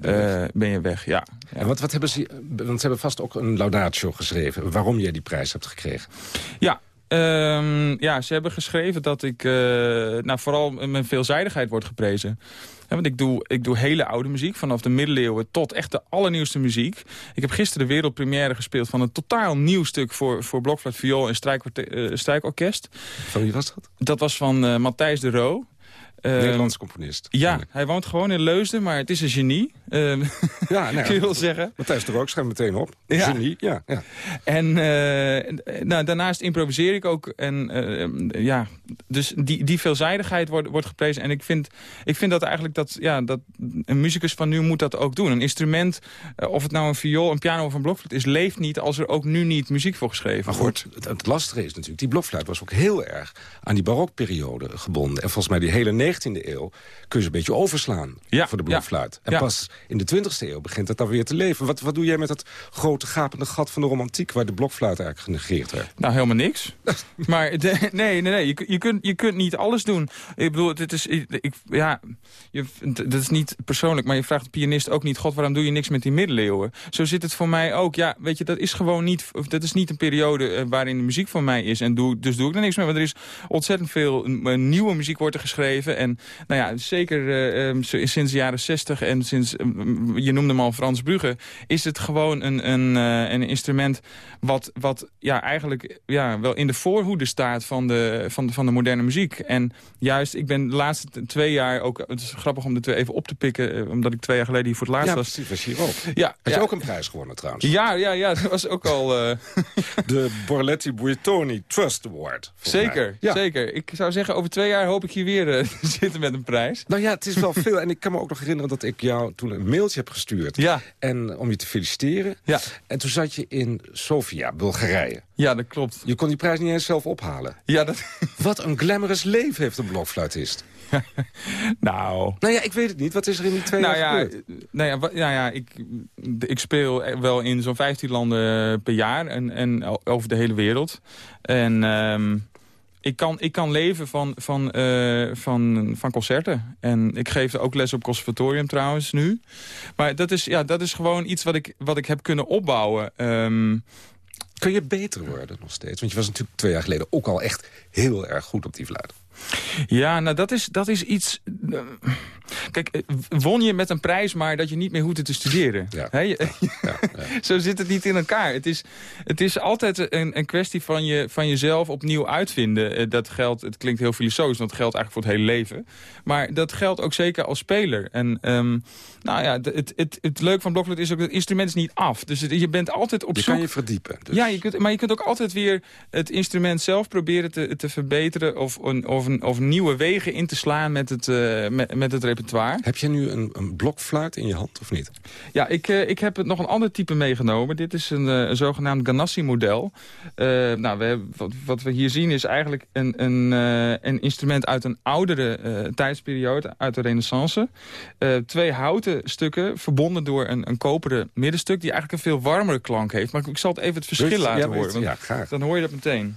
Uh, ben je weg, ja. ja. En wat, wat hebben ze... Want ze hebben vast ook een laudatio geschreven... waarom jij die prijs hebt gekregen. Ja, Um, ja, ze hebben geschreven dat ik uh, nou, vooral mijn veelzijdigheid wordt geprezen. Ja, want ik doe, ik doe hele oude muziek, vanaf de middeleeuwen tot echt de allernieuwste muziek. Ik heb gisteren de wereldpremière gespeeld van een totaal nieuw stuk... voor, voor blokfluit, viool en strijk, uh, strijkorkest. Van wie was dat? Dat was van uh, Matthijs de Roo. Uh, Nederlands componist. Ja, hij woont gewoon in Leusden, maar het is een genie. Uh, ja, nou, kun je wel zeggen. Matthijs de Rook schrijft meteen op. Ja. Genie, ja. ja. En uh, nou, daarnaast improviseer ik ook. En ja, dus die, die veelzijdigheid wordt, wordt geprezen. En ik vind, ik vind dat eigenlijk dat, ja, dat een muzikus van nu moet dat ook doen. Een instrument, of het nou een viool, een piano of een blokfluit is, leeft niet als er ook nu niet muziek voor geschreven maar wordt. Goed, het, het lastige is natuurlijk, die blokfluit was ook heel erg aan die barokperiode gebonden. En volgens mij die hele 19e eeuw kun je ze een beetje overslaan Ja, voor de ja. blokfluit. En pas in de 20e eeuw begint het dan weer te leven. Wat, wat doe jij met dat grote gapende gat van de romantiek... waar de blokfluit eigenlijk genegeerd werd? Nou, helemaal niks. maar de- nee, nee, nee. Je, je, kunt, je kunt niet alles doen. Ik bedoel, dit is, ik, ja, je, dat is niet persoonlijk, maar je vraagt de pianist ook niet... God, waarom doe je niks met die middeleeuwen? Zo zit het voor mij ook. Ja, weet je, dat is gewoon niet, dat is niet een periode eh, waarin de muziek van mij is. En doe, dus doe ik er niks mee. Want er is ontzettend veel nieuwe muziek wordt er geschreven. En nou ja, zeker eh, eh, zo- sinds de jaren zestig en sinds, eh, je noemde hem al Frans Brugge... is het gewoon een, een, eh, een instrument wat, wat ja, eigenlijk ja, wel in de voorhoede staat van de, van, de, van de moderne muziek. En juist, ik ben de laatste twee jaar ook... Het is grappig om de twee even op te pikken, eh, omdat ik twee jaar geleden hier voor het laatst Ja, was. precies, was hier ook. Ja, Had ja. je ook een prijs gewonnen trouwens? Ja, ja, ja, dat was ook al... De Borletti Buitoni Trust Award. zeker. Ja. zeker. Ik zou zeggen, over twee jaar hoop ik hier weer zitten met een prijs. Nou ja, het is wel veel. En ik kan me ook nog herinneren dat ik jou toen een mailtje heb gestuurd. Ja. En om je te feliciteren. Ja. En toen zat je in Sofia, Bulgarije. Ja, dat klopt. Je kon die prijs niet eens zelf ophalen. Ja, dat... Wat een glamorous leven heeft een blokfluitist. Nou... Nou ja, ik weet het niet. Wat is er in die twee Nou jaar ja, nou ja, nou ja ik, ik speel wel in zo'n 15 landen per jaar en, en over de hele wereld. En ehm, ik, kan, ik kan leven van, van, eh, van, van concerten. En ik geef ook les op conservatorium trouwens nu. Maar dat is, ja, dat is gewoon iets wat ik, wat ik heb kunnen opbouwen. Ehm, Kun je beter worden nog steeds? Want je was natuurlijk twee jaar geleden ook al echt heel erg goed op die fluit. Ja, nou dat is, dat is iets... eh, Kijk, eh, won je met een prijs maar dat je niet meer hoefde te studeren. Je- Zo zit het niet in elkaar. Het is, het is altijd een, een kwestie van, je, van jezelf opnieuw uitvinden. Eh, Dat geldt, het klinkt heel filosofisch, want dat geldt eigenlijk voor het hele leven. Maar dat geldt ook zeker als speler. En ehm, nou ja, het, het, het, het leuke van blokfluit is ook dat het instrument is niet af. Dus het- je bent altijd op Je zoek... kan je verdiepen. dus. Ja, je kunt, maar je kunt ook altijd weer het instrument zelf proberen te, te verbeteren... Of, een, of, of nieuwe wegen in te slaan met het, eh, met, met het repertoire. Heb je nu een, een blokfluit in je hand of niet? Ja, ik, eh, ik heb het nog een ander type meegenomen. Dit is een, eh, een zogenaamd Ganassi-model. Nou, we hebben, wat, wat we hier zien is eigenlijk een, een, een instrument uit een oudere tijdsperiode, uit de renaissance. Twee houten stukken, verbonden door een, een koperen middenstuk... die eigenlijk een veel warmere klank heeft. Maar ik zal het even het verschil laten horen. ja, graag. Dan hoor je dat meteen.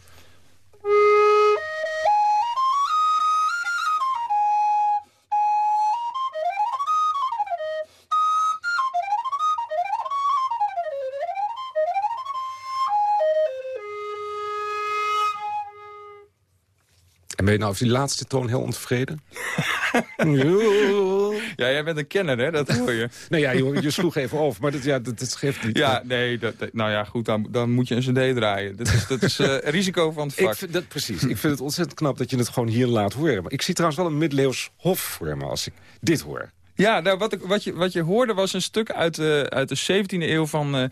En ben je nou over die laatste toon heel ontevreden? Ja, jij bent een kenner, hè? Dat hoor je. nou ja, je, je sloeg even over, maar dat, ja, dat, dat geeft niet. Ja, nee, dat, nou ja, goed, dan, dan moet je een cd draaien. Dat is, dat is eh, risico van het vak. Ik vind dat, precies. Ik vind het ontzettend knap dat je het gewoon hier laat horen. Maar ik zie trouwens wel een middeleeuws hof voor me als ik dit hoor. Ja, nou, wat, ik, wat, je, wat je hoorde was een stuk uit de, uit de 17e eeuw van, eh,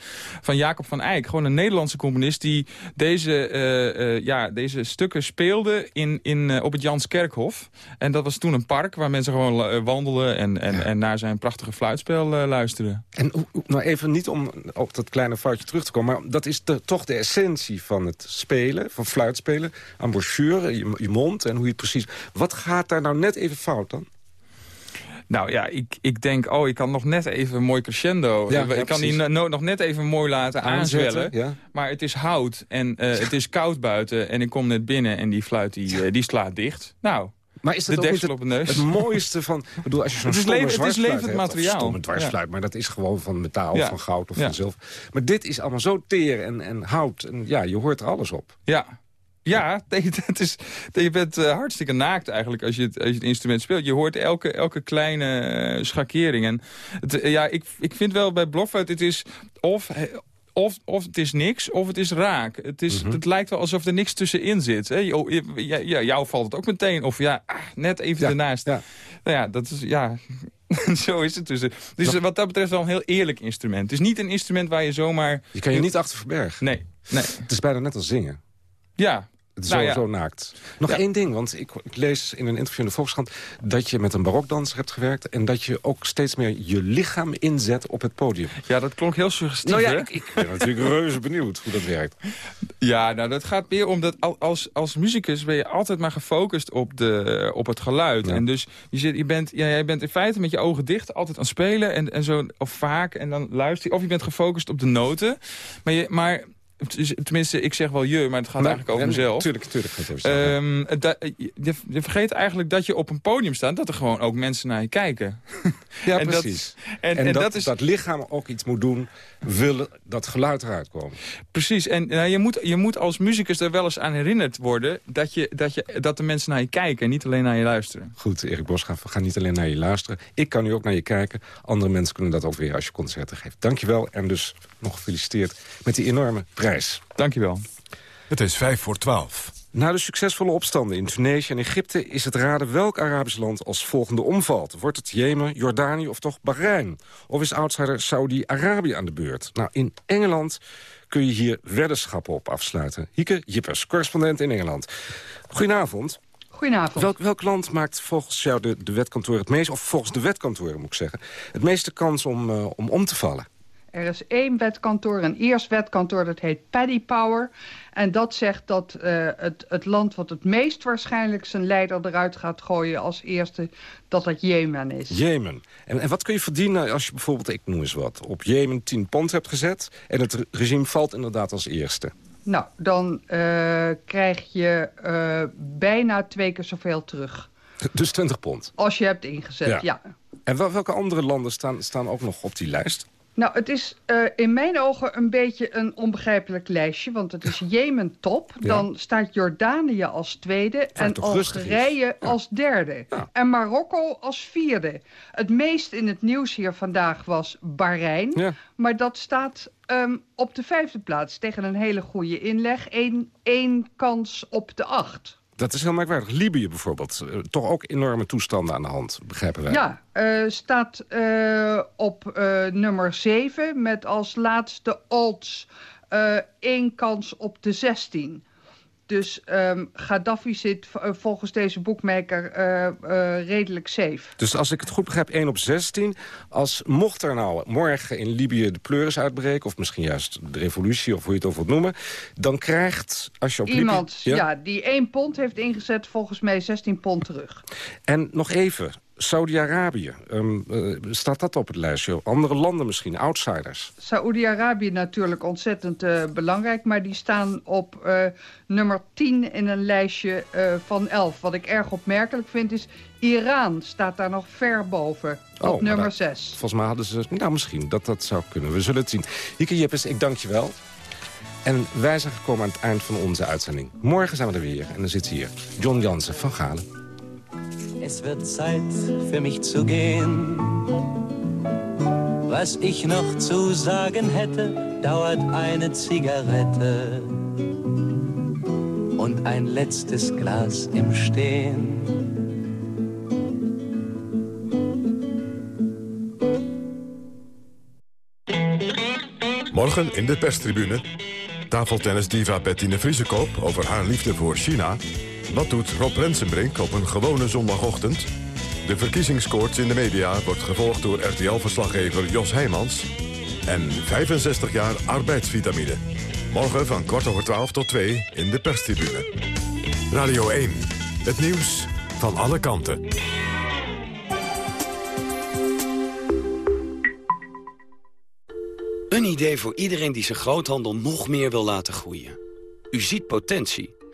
van Jacob van Eyck. Gewoon een Nederlandse componist die deze, eh, ja, deze stukken speelde in, in, op het Janskerkhof. En dat was toen een park waar mensen gewoon wandelden en, en, en naar zijn prachtige fluitspel luisterden. En nou even niet om op dat kleine foutje terug te komen... maar dat is de, toch de essentie van het spelen, van fluitspelen. Embouchure, je, je mond en hoe je het precies... Wat gaat daar nou net even fout dan? Nou ja, ik, ik denk, oh, ik kan nog net even een mooi crescendo. Ja, ik ja, kan die precies. no- nog net even mooi laten aanzwellen. ja. Maar het is hout en eh, het is koud buiten. En ik kom net binnen en die fluit die, eh, die slaat dicht. Nou, Maar is dat de ook niet deksel het, op de neus. het mooiste van... Ik bedoel, als je zo'n Het is le- het is levend hebt, materiaal. stomme dwarsfluit, Ja. maar dat is gewoon van metaal, Ja. van goud of Ja. van zilver. Maar dit is allemaal zo teer en, en hout. En ja, je hoort er alles op. Ja. Ja, het is, je bent eh, hartstikke naakt eigenlijk als je, het, als je het instrument speelt. Je hoort elke, elke kleine eh, schakering. En het, eh, ja, ik, ik vind wel bij blokfluit, het is of, of, of het is niks, of het is raak. Het, is, Het lijkt wel alsof er niks tussenin zit. Hè? Je- ja, jou valt het ook meteen. Of ja, ah, net even Ja, ernaast. Nou ja, dat is, ja... Zo is het dus. Dus wat dat betreft wel een heel eerlijk instrument. Het is niet een instrument waar je zomaar... Je kan je niet achter verbergen. Nee, nee. Het is bijna net als zingen. Ja, Zo, Nou ja. zo naakt. Nog één ding, want ik, ik lees in een interview in de Volkskrant... dat je met een barokdanser hebt gewerkt... en dat je ook steeds meer je lichaam inzet op het podium. Ja, dat klonk heel suggestief, Nou ja, hè? ik, ik ben natuurlijk reuze benieuwd hoe dat werkt. Ja, nou dat gaat meer om dat al- als, als muzikus ben je altijd maar gefocust op, de, op het geluid. En dus je, zit, je bent, ja, jij bent in feite met je ogen dicht altijd aan het spelen. En, en zo, of vaak, en dan luister je. Of je bent gefocust op de noten. Maar, je, maar tenminste, ik zeg wel je, maar het gaat Maar- eigenlijk over ja, mezelf. Tuurlijk, tuurlijk gaat het over jezelf, da- je, je vergeet eigenlijk dat je op een podium staat... dat er gewoon ook mensen naar je kijken. Ja, En dat- precies. en- en, en dat, dat is- dat lichaam ook iets moet doen... willen dat geluid eruit komen. Precies, en nou, je, moet, je moet als muzikus er wel eens aan herinnerd worden... dat, je, dat, je, dat de mensen naar je kijken en niet alleen naar je luisteren. Goed, Erik Bosgraaf, we gaan niet alleen naar je luisteren. Ik kan nu ook naar je kijken. Andere mensen kunnen dat ook weer als je concerten geeft. Dankjewel en dus nog gefeliciteerd met die enorme prijs. Dankjewel. Het is vijf voor twaalf. Na de succesvolle opstanden in Tunesië en Egypte is het raden welk Arabisch land als volgende omvalt. Wordt het Jemen, Jordanië of toch Bahrein? Of is outsider Saudi-Arabië aan de beurt? Nou, in Engeland kun je hier weddenschappen op afsluiten. Hieke Jippers, correspondent in Engeland. Goedenavond. Goedenavond. Welk, welk land maakt volgens jou de, de wetkantoor het meest... of volgens de wetkantoren moet ik zeggen... het meeste kans om, eh, om om te vallen? Er is één wetkantoor, een eerst wetkantoor, dat heet Paddy Power. En dat zegt dat eh, het, het land wat het meest waarschijnlijk zijn leider eruit gaat gooien als eerste, dat dat Jemen is. Jemen. En, en wat kun je verdienen als je bijvoorbeeld, ik noem eens wat... op Jemen 10 pond hebt gezet en het re- regime valt inderdaad als eerste? Nou, dan eh, krijg je eh, bijna twee keer zoveel terug. Dus 20 pond. Als je hebt ingezet, ja. En wel- welke andere landen staan, staan ook nog op die lijst? Nou, het is eh, in mijn ogen een beetje een onbegrijpelijk lijstje. Want het is Jemen top, Ja. dan staat Jordanië als tweede... en. Algerije als derde. En Marokko als vierde. Het meest in het nieuws hier vandaag was Bahrein. Maar dat staat ehm, op de vijfde plaats tegen een hele goede inleg. Eén één kans op de acht. Dat is heel merkwaardig. Libië bijvoorbeeld. Eh, toch ook enorme toestanden aan de hand, begrijpen wij. Ja, eh, staat eh, op nummer 7 met als laatste odds één kans op de 16. Dus ehm, Gaddafi zit eh, volgens deze boekmaker eh, eh, redelijk safe. Dus als ik het goed begrijp, 1 op 16. Als mocht er nou morgen in Libië de pleuris uitbreken... of misschien juist de revolutie, of hoe je het ook wilt noemen... dan krijgt, als je op Iemand Libië... ja. die 1 pond heeft ingezet, volgens mij 16 pond terug. En nog even, Saudi-Arabië. Ehm, eh, staat dat op het lijstje? Andere landen misschien, outsiders? Saoedi-Arabië natuurlijk ontzettend eh, belangrijk... maar die staan op eh, nummer 10 in een lijstje van 11. Wat ik erg opmerkelijk vind is... Iran staat daar nog ver boven, Oh, op maar nummer dat- 6. Volgens mij hadden ze... Nou, misschien dat dat zou kunnen. We zullen het zien. Hieke Jippes, ik dank je wel. En wij zijn gekomen aan het eind van onze uitzending. Morgen zijn we er weer. En dan zit hier John Jansen van Galen. Es wird Zeit für mich zu gehen. Was ich noch zu sagen hätte, dauert eine Zigarette und ein letztes Glas im Stehen. Morgen in de perstribune. Tafeltennisdiva Bettine Vriesekoop over haar liefde voor China. Wat doet Rob Rensenbrink op een gewone zondagochtend? De verkiezingskoorts in de media wordt gevolgd door RTL-verslaggever Jos Heijmans. En 65 jaar arbeidsvitamine. Morgen van kwart over 12 tot 2 in de perstribune. Radio 1. Het nieuws van alle kanten. Een idee voor iedereen die zijn groothandel nog meer wil laten groeien. U ziet potentie,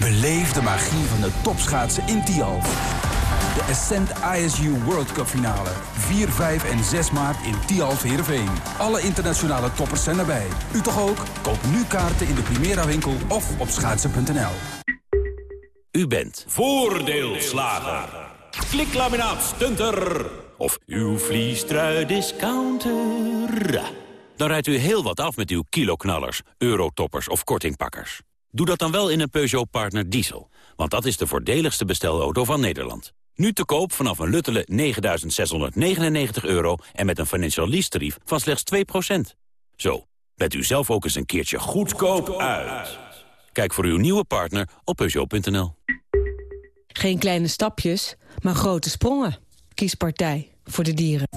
Beleef de magie van de topschaatsen in Tialf. De Ascent ISU World Cup finale. 4, 5 en 6 maart in Tialf Heerenveen. Alle internationale toppers zijn erbij. U toch ook? Koop nu kaarten in de Primera winkel of op schaatsen.nl. U bent voordeelslager. Kliklaminaat stunter. Of uw vliestrui discounter. Dan rijdt u heel wat af met uw kiloknallers, eurotoppers of kortingpakkers. Doe dat dan wel in een Peugeot Partner Diesel. Want dat is de voordeligste bestelauto van Nederland. Nu te koop vanaf een luttele 9.699 euro en met een financial lease tarief van slechts 2%. Zo, bent u zelf ook eens een keertje goedkoop uit. Kijk voor uw nieuwe partner op Peugeot.nl. Geen kleine stapjes, maar grote sprongen. Kies partij voor de dieren.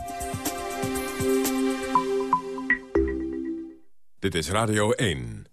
Dit is Radio 1.